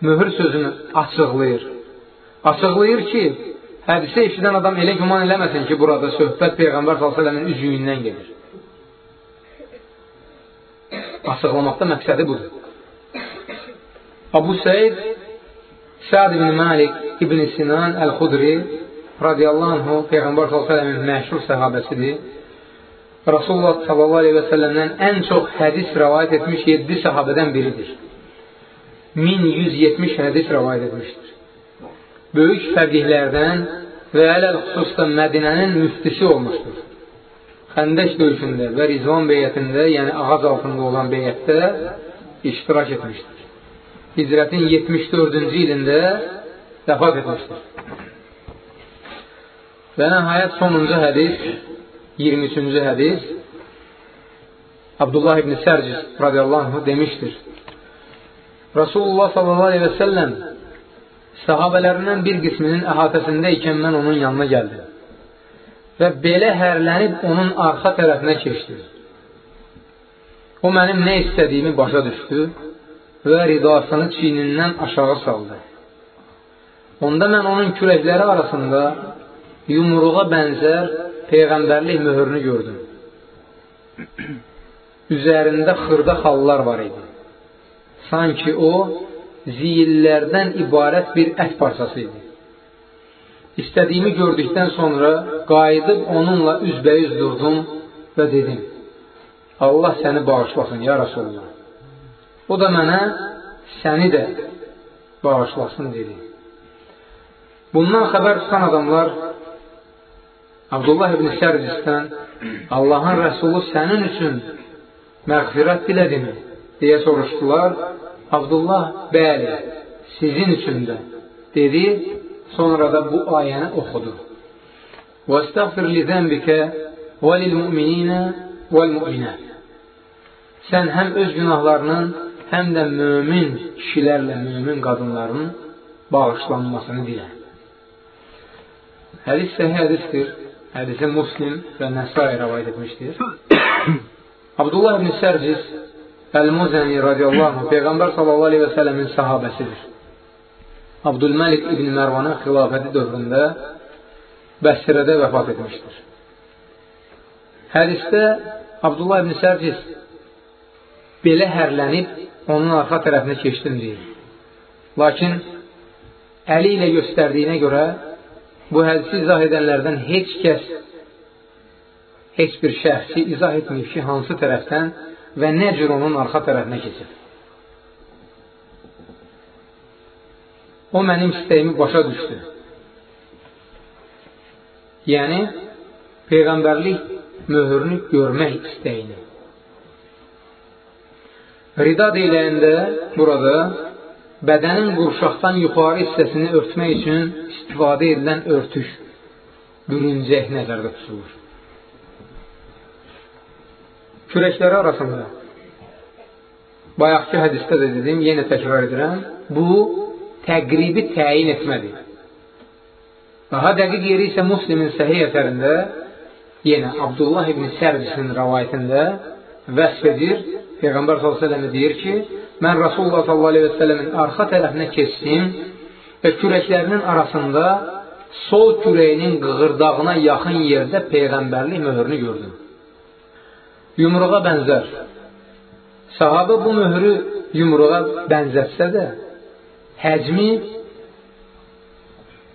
möhür sözünü açıqlayır. Açıqlayır ki, hədisə eşidən adam elə güman eləməsin ki, burada söhbət Peyğəmbər s.ə.v-in üzüyündən gedir. Açıqlamaqda məqsədi budur. Abu Səid Səad ibn Malik ibn Sinan Əl-Xudri radiyallahu anhu Peyğəmbər s.ə.v-in məşhur səhabəsidir. Rasulullah s.ə.v-dən ən çox hədis rəvayət etmiş 7 səhabədən biridir. 1170 hədis rəvayət etmişdir. böyük fəqihlərdən və ələl xüsusda Mədinənin müftisi olmuşdur. Xəndək döyüşündə və Rizvan beyyətində, yəni ağac altında olan beyyətdə iştirak etmişdir. Hicrətin 74-cü ilində vəfat etmişdir. Və nəhayət sonuncu hədis, 23-cü hədis, Abdullah ibn Sərcis radiyallahu anh demişdir. Rasulullah sallallahu aleyhi və səlləm sahabələrindən bir qisminin əhatəsində ikən mən onun yanına gəldim. Və belə hərlənib onun arxa tərəfinə keçdi. O mənim nə istədiyimi başa düşdü və ridasını çiynindən aşağı saldı. Onda mən onun kürəkləri arasında yumruğa bənzər peyğəmbərlik möhürünü gördüm. Üzərində xırda xallar var idi. Sanki o, ziyillərdən ibarət bir ət parçası idi. İstədiyimi gördükdən sonra qayıdıb onunla üzbəyüz durdum və dedim, Allah səni bağışlasın, ya Rasulullah. O da mənə səni də bağışlasın dedi. Bundan xəbər tutan adamlar Abdullah ibn Sərcisdən Allahın Rəsulu sənin üçün məğfirət dilədimi? deyə soruşdular. Abdullah, bəli, sizin üçün də dedi. Sonra da bu ayəni oxudu. وَاسْتَغْفِرْ لِذَنْبِكَ وَلِلْمُؤْمِنِينَ وَالْمُؤْمِنَاتِ Sən həm öz günahlarının, həm də mömin kişilərlə mömin qadınların bağışlanmasını dilə. Hədis səhih hədisdir. Hədisi Muslim və Nəsai rəvayət etmişdir. [COUGHS] Abdullah ibn Sərcis Əl-Muzəni radiyallahu anh Peyğəmbər sallallahu aleyhi və sələmin sahabəsidir. Abdülməlik ibn Mərvanın xilafəti dövründə Bəsrədə vəfat etmişdir. Hədisdə Abdullah ibn Sərcis belə hərlənib onun arxa tərəfinə keçdim deyir. Lakin əli ilə göstərdiyinə görə bu hədisi izah edənlərdən heç kəs heç bir şəxsi izah etməyib ki, hansı tərəfdən və nə cür onun arxa tərəfinə keçir. O mənim istəyimi başa düşdü. Yəni, Peyğəmbərlik möhürünü görmək istəyini. Rida deyiləyəndə burada bədənin qurşaqdan yuxarı hissəsini örtmək üçün istifadə edilən örtük, bürüncək nəzərdə tutulur. Kürəkləri arasında bayaqki hədisdə də dedim, yenə təkrar edirəm, bu təqribi təyin etmədir. Daha dəqiq yeri isə Muslimin səhih əsərində yenə Abdullah ibn Sərcisin rəvayətində vəsf edir. Peyğəmbər s.ə.v deyir ki, mən Rasulullah s.ə.v-in arxa tərəfinə keçdim və kürəklərinin arasında sol kürəyinin qığırdağına yaxın yerdə Peyğəmbərlik möhürünü gördüm. Yumruğa bənzər. Sahabə bu möhürü yumruğa bənzətsə də, həcmi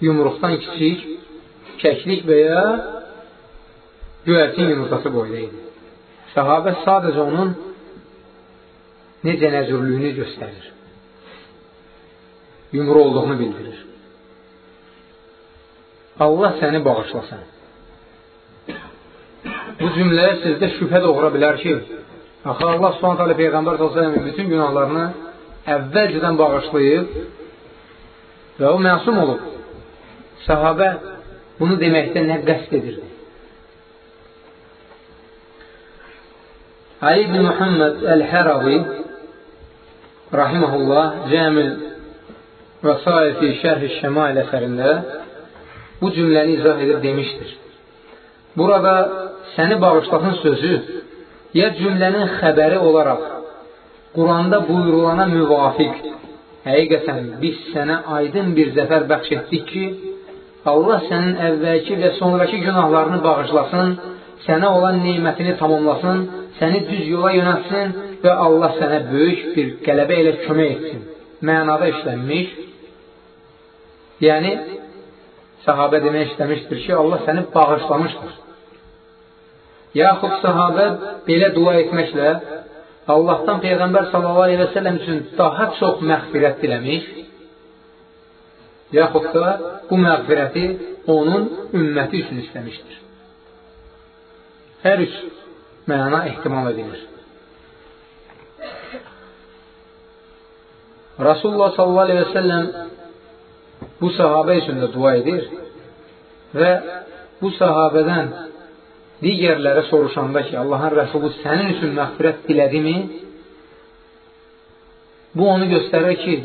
yumruqdan kiçik, kəklik və ya göyərtin yumurtası boyda idi. Sahabə sadəcə onun necə nəzürlüyünü göstərir. Yumru olduğunu bildirir. Allah səni bağışlasın. Bu cümləyə sizdə şübhə doğura bilər ki, axı Allah subhanət hələ Peyğəmbər s.ə.v bütün günahlarını əvvəlcədən bağışlayıb və o məsum olub. Sahabə bunu deməkdə nə qəst edirdi? Ali ibn Muhammed Əl-Həravi rahiməhullah Cəmil Vəsaifi Şərh-i Şəmail əsərində bu cümləni izah edib demişdir. Burada səni bağışlasın sözü ya cümlənin xəbəri olaraq Quranda buyurulana müvafiq həqiqətən biz sənə aydın bir zəfər bəxş etdik ki, Allah sənin əvvəlki və sonraki günahlarını bağışlasın, sənə olan neymətini tamamlasın, səni düz yola yönətsin və Allah sənə böyük bir qələbə ilə kömək etsin. Mənada işlənmiş. Yəni, sahabə demək istəmişdir ki, Allah səni bağışlamışdır. Yaxud sahabə belə dua etməklə Allahdan Peyğəmbər sallallahu aleyhi və səlləm üçün daha çox məxfirət diləmiş yaxud da bu məğfirəti onun ümməti üçün istəmişdir. Hər üç məna ehtimal edilir. Rasulullah sallallahu aleyhi və səlləm bu sahabə üçün də dua edir və bu sahabədən digərlərə soruşanda ki, Allahın Rəsulu sənin üçün məğfirət dilədimi? Bu onu göstərir ki,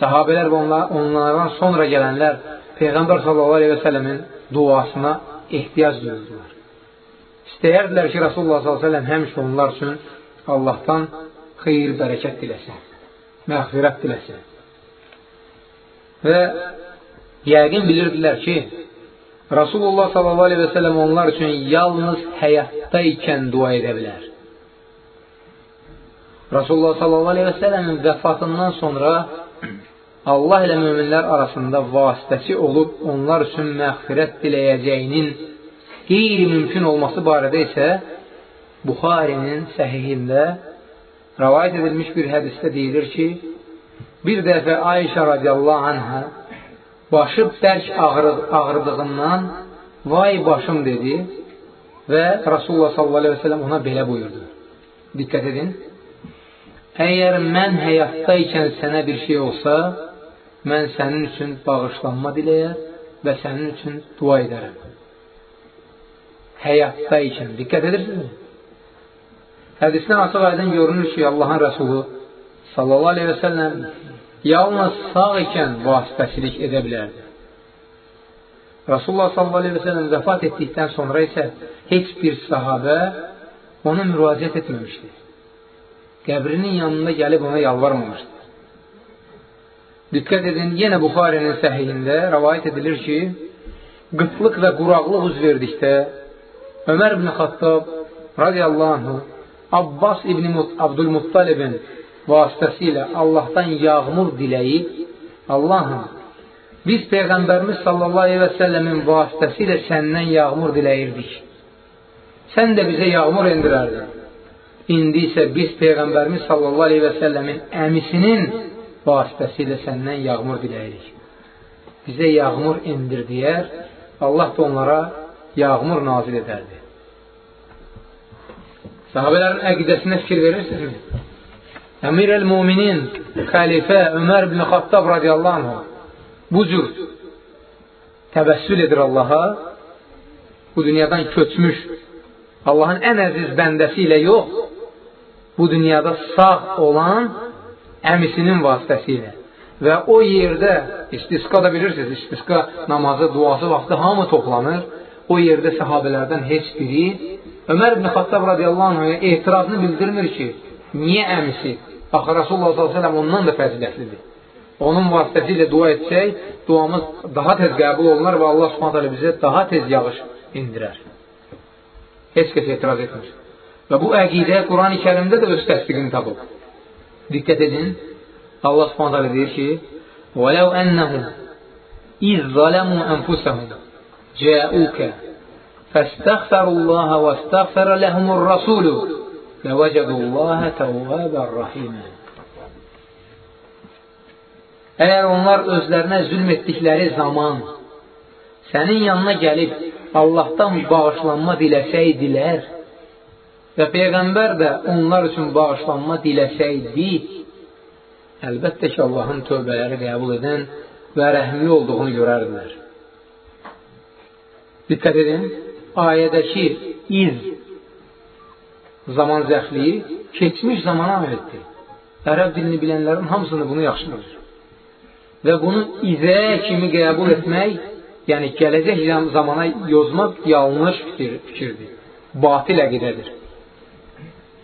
sahabələr və onlardan sonra gələnlər Peyğəmbər sallallahu aleyhi və səlləmin duasına ehtiyac duyurdular. İstəyərdilər ki, Rasulullah s.ə.v həmişə onlar üçün Allahdan xeyir, bərəkət diləsin, məğfirət diləsin. Və yəqin bilirdilər ki, Rasulullah s.ə.v onlar üçün yalnız həyatda ikən dua edə bilər. Rasulullah s.ə.v-in vəfatından sonra Allah ilə müminlər arasında vasitəsi olub onlar üçün məğfirət diləyəcəyinin qeyri-mümkün olması barədə isə Buxarinin səhihində rəvayət edilmiş bir hədisdə deyilir ki, bir dəfə Ayşə radiyallahu anhə başı bərk ağrıdığından vay başım dedi və Rasulullah sallallahu aleyhi ve sellem ona belə buyurdu. Diqqət edin. Əgər mən həyatda ikən sənə bir şey olsa, mən sənin üçün bağışlanma diləyər və sənin üçün dua edərəm həyatda ikən. Diqqət edirsinizmi? Hədisdən açıq aydın görünür ki, Allahın Rəsulu sallallahu aleyhi və səlləm yalnız sağ ikən vasitəçilik edə bilərdi. Rasulullah sallallahu aleyhi və səlləm vəfat etdikdən sonra isə heç bir sahabə ona müraciət etməmişdi. Qəbrinin yanında gəlib ona yalvarmamışdı. Diqqət edin, yenə Buxarinin səhiyində rəvayət edilir ki, qıtlıq və quraqlıq üz verdikdə Ömər ibn Xattab radiyallahu anhu Abbas ibn Abdülmuttalibin vasitəsilə Allahdan yağmur diləyib, Allahım, biz Peyğəmbərimiz sallallahu aleyhi və səlləmin vasitəsilə səndən yağmur diləyirdik. Sən də bizə yağmur indirərdin. İndi isə biz Peyğəmbərimiz sallallahu aleyhi və səlləmin əmisinin vasitəsilə səndən yağmur diləyirik. Bizə yağmur indir deyər, Allah da onlara yağmur nazil edərdi. Sahabələrin əqidəsinə fikir verirsinizmi? Əmir el-Muminin xəlifə Ömər ibn Xattab radiyallahu anh bu cür təbəssül edir Allaha bu dünyadan köçmüş Allahın ən əziz bəndəsi ilə yox bu dünyada sağ olan əmisinin vasitəsilə və o yerdə istisqa da bilirsiniz, istisqa namazı, duası vaxtı hamı toplanır o yerdə səhabələrdən heç biri Ömər ibn Xattab radiyallahu anhaya etirazını bildirmir ki, niyə əmisi? Axı Rasulullah s.ə.v ondan da fəzilətlidir. Onun vasitəsilə dua etsək, duamız daha tez qəbul olunar və Allah subhanət bizə daha tez yağış indirər. Heç kəs etiraz etmir. Və bu əqidə Quran-ı kərimdə də öz təsdiqini tapıb. Diqqət edin, Allah subhanət deyir ki, وَلَوْ أَنَّهُمْ إِذْ ظَلَمُوا أَنفُسَهُمْ جاءوك فاستغفروا الله واستغفر لهم الرسول لوجدوا الله توابا رحيما Əgər onlar özlərinə zülm etdikləri zaman sənin yanına gəlib Allahdan bağışlanma diləsəydilər və Peyğəmbər də onlar üçün bağışlanma diləsəydi, əlbəttə ki, Allahın tövbələri qəbul edən və rəhmli olduğunu görərdilər. Diqqət edin, ayədəki iz zaman zəxliyi keçmiş zamana aiddir. Ərəb dilini bilənlərin hamısını bunu yaxşı bilir. Və bunu izə kimi qəbul etmək, yəni gələcək zamana yozmaq yanlış fikir, fikirdir. Batil əqidədir.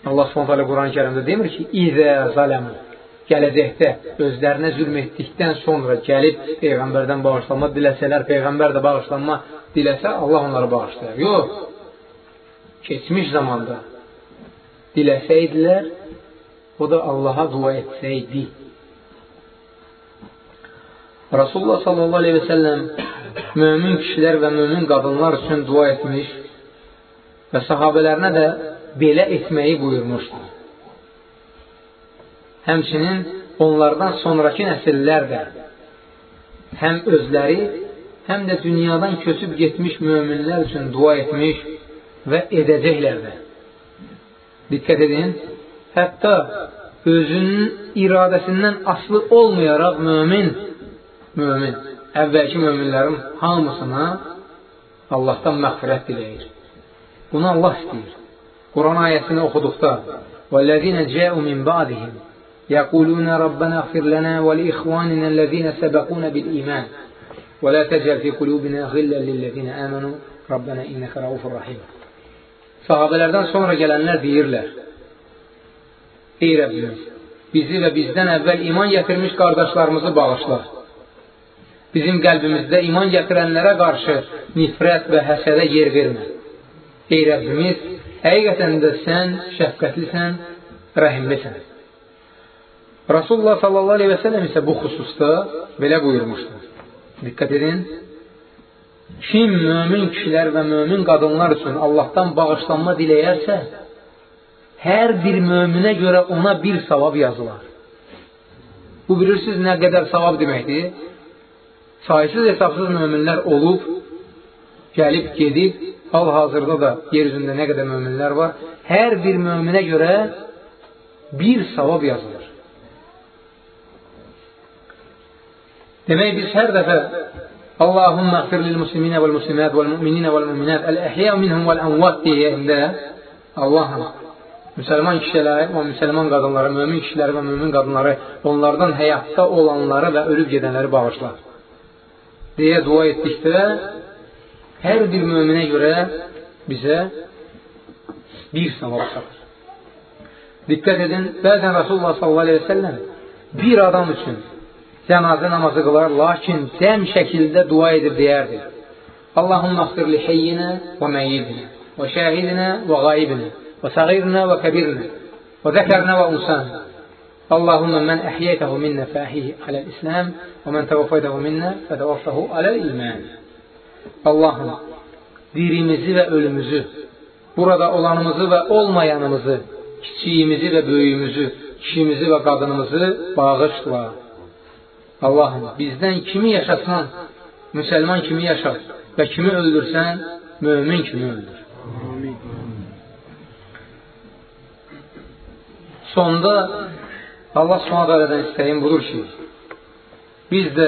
Allah Subhanahu Quran-ı Kərimdə demir ki, izə zələmu gələcəkdə özlərinə zülm etdikdən sonra gəlib Peyğəmbərdən bağışlanma diləsələr, Peyğəmbər də bağışlanma diləsə, Allah onları bağışlayar. Yox, keçmiş zamanda diləsəydilər, o da Allaha dua etsəydi. Rasulullah sallallahu aleyhi və səlləm mömin kişilər və mömin qadınlar üçün dua etmiş və sahabələrinə də belə etməyi buyurmuşdur. Həmçinin onlardan sonraki nəsillər də həm özləri, həm də dünyadan köçüb getmiş möminlər üçün dua etmiş və edəcəklər də. Diqqət edin, hətta özünün iradəsindən aslı olmayaraq mömin, mömin, əvvəlki möminlərin hamısına Allahdan məğfirət diləyir. Bunu Allah istəyir. Quran ayəsini oxuduqda وَالَّذِينَ جَاءُوا مِنْ بَعْدِهِمْ يقولون ربنا اغفر لنا ولإخواننا الذين سبقونا بالإيمان ولا تجعل في قلوبنا غلا للذين آمنوا ربنا إنك رؤوف رحيم Sahabələrdən sonra gələnlər deyirlər, Ey Rəbbimiz, bizi və bizdən əvvəl iman gətirmiş qardaşlarımızı bağışla. Bizim qəlbimizdə iman gətirənlərə qarşı nifrət və həsədə yer vermə. Ey Rəbbimiz, həqiqətən də sən şəfqətlisən, rəhimlisən. Rasulullah sallallahu aleyhi və sələm isə bu xüsusda belə buyurmuşdur. Diqqət edin. Kim mömin kişilər və mömin qadınlar üçün Allahdan bağışlanma diləyərsə, hər bir möminə görə ona bir savab yazılar. Bu bilirsiniz nə qədər savab deməkdir? Saysız hesabsız möminlər olub, gəlib, gedib, hal-hazırda da yer üzündə nə qədər möminlər var, hər bir möminə görə bir savab yazılır. Demək, biz hər dəfə Allahümmə əxfir lil-musliminə vəl-muslimat vəl-müminə vəl-müminət əl-əhiyə minhum vəl-ənvat deyəndə Allahım, müsəlman kişiləri və müsəlman qadınları, mömin kişiləri və mömin qadınları, onlardan həyatda olanları və ölüb gedənləri bağışla. Deyə dua etdikdə, hər bir möminə görə bizə bir savab çatır. Diqqət edin, bəzən Rasulullah s.a.v. bir adam üçün cənazə namazı qılar, lakin cəm şəkildə dua edib deyərdi. Allahumma xfir li heyyinə və məyyidinə və şəhidinə və qayibinə və səğirnə və kəbirnə və zəkərnə və unsanə. Allahumma mən əhiyyətəhu minnə fəhihi aləl-İslam və mən təvəffəyətəhu minnə fətəvəffəhu aləl-İman. Allahım, dirimizi və ölümüzü, burada olanımızı və olmayanımızı, kiçiyimizi və böyüyümüzü, kişimizi və qadınımızı bağışla. Allahım, bizdən kimi yaşatsan, müsəlman kimi yaşat və kimi öldürsən, mömin kimi öldür. Sonda Allah subhanət alədən istəyim budur ki, biz də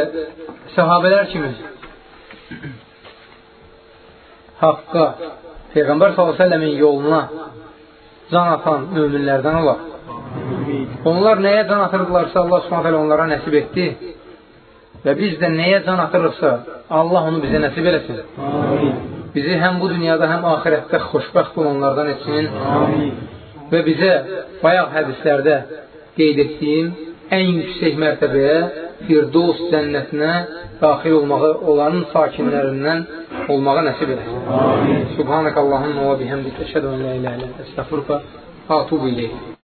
səhabələr kimi haqqa, Peyğəmbər s.ə.v-in yoluna can atan möminlərdən olaq. Onlar nəyə can atırdılarsa Allah subhanət onlara nəsib etdi və biz də nəyə can atırıqsa Allah onu bizə nəsib eləsin. Amin. Bizi həm bu dünyada, həm ahirətdə xoşbəxt olanlardan etsin. Amin. Və bizə bayaq hədislərdə qeyd etdiyim ən yüksək mərtəbəyə Firdos cənnətinə daxil olmağı, onların sakinlərindən olmağı nəsib eləsin. Subhanək Allahın və bihəmdik əşədə və ilə ilə əstəğfurqa atubu iləyik.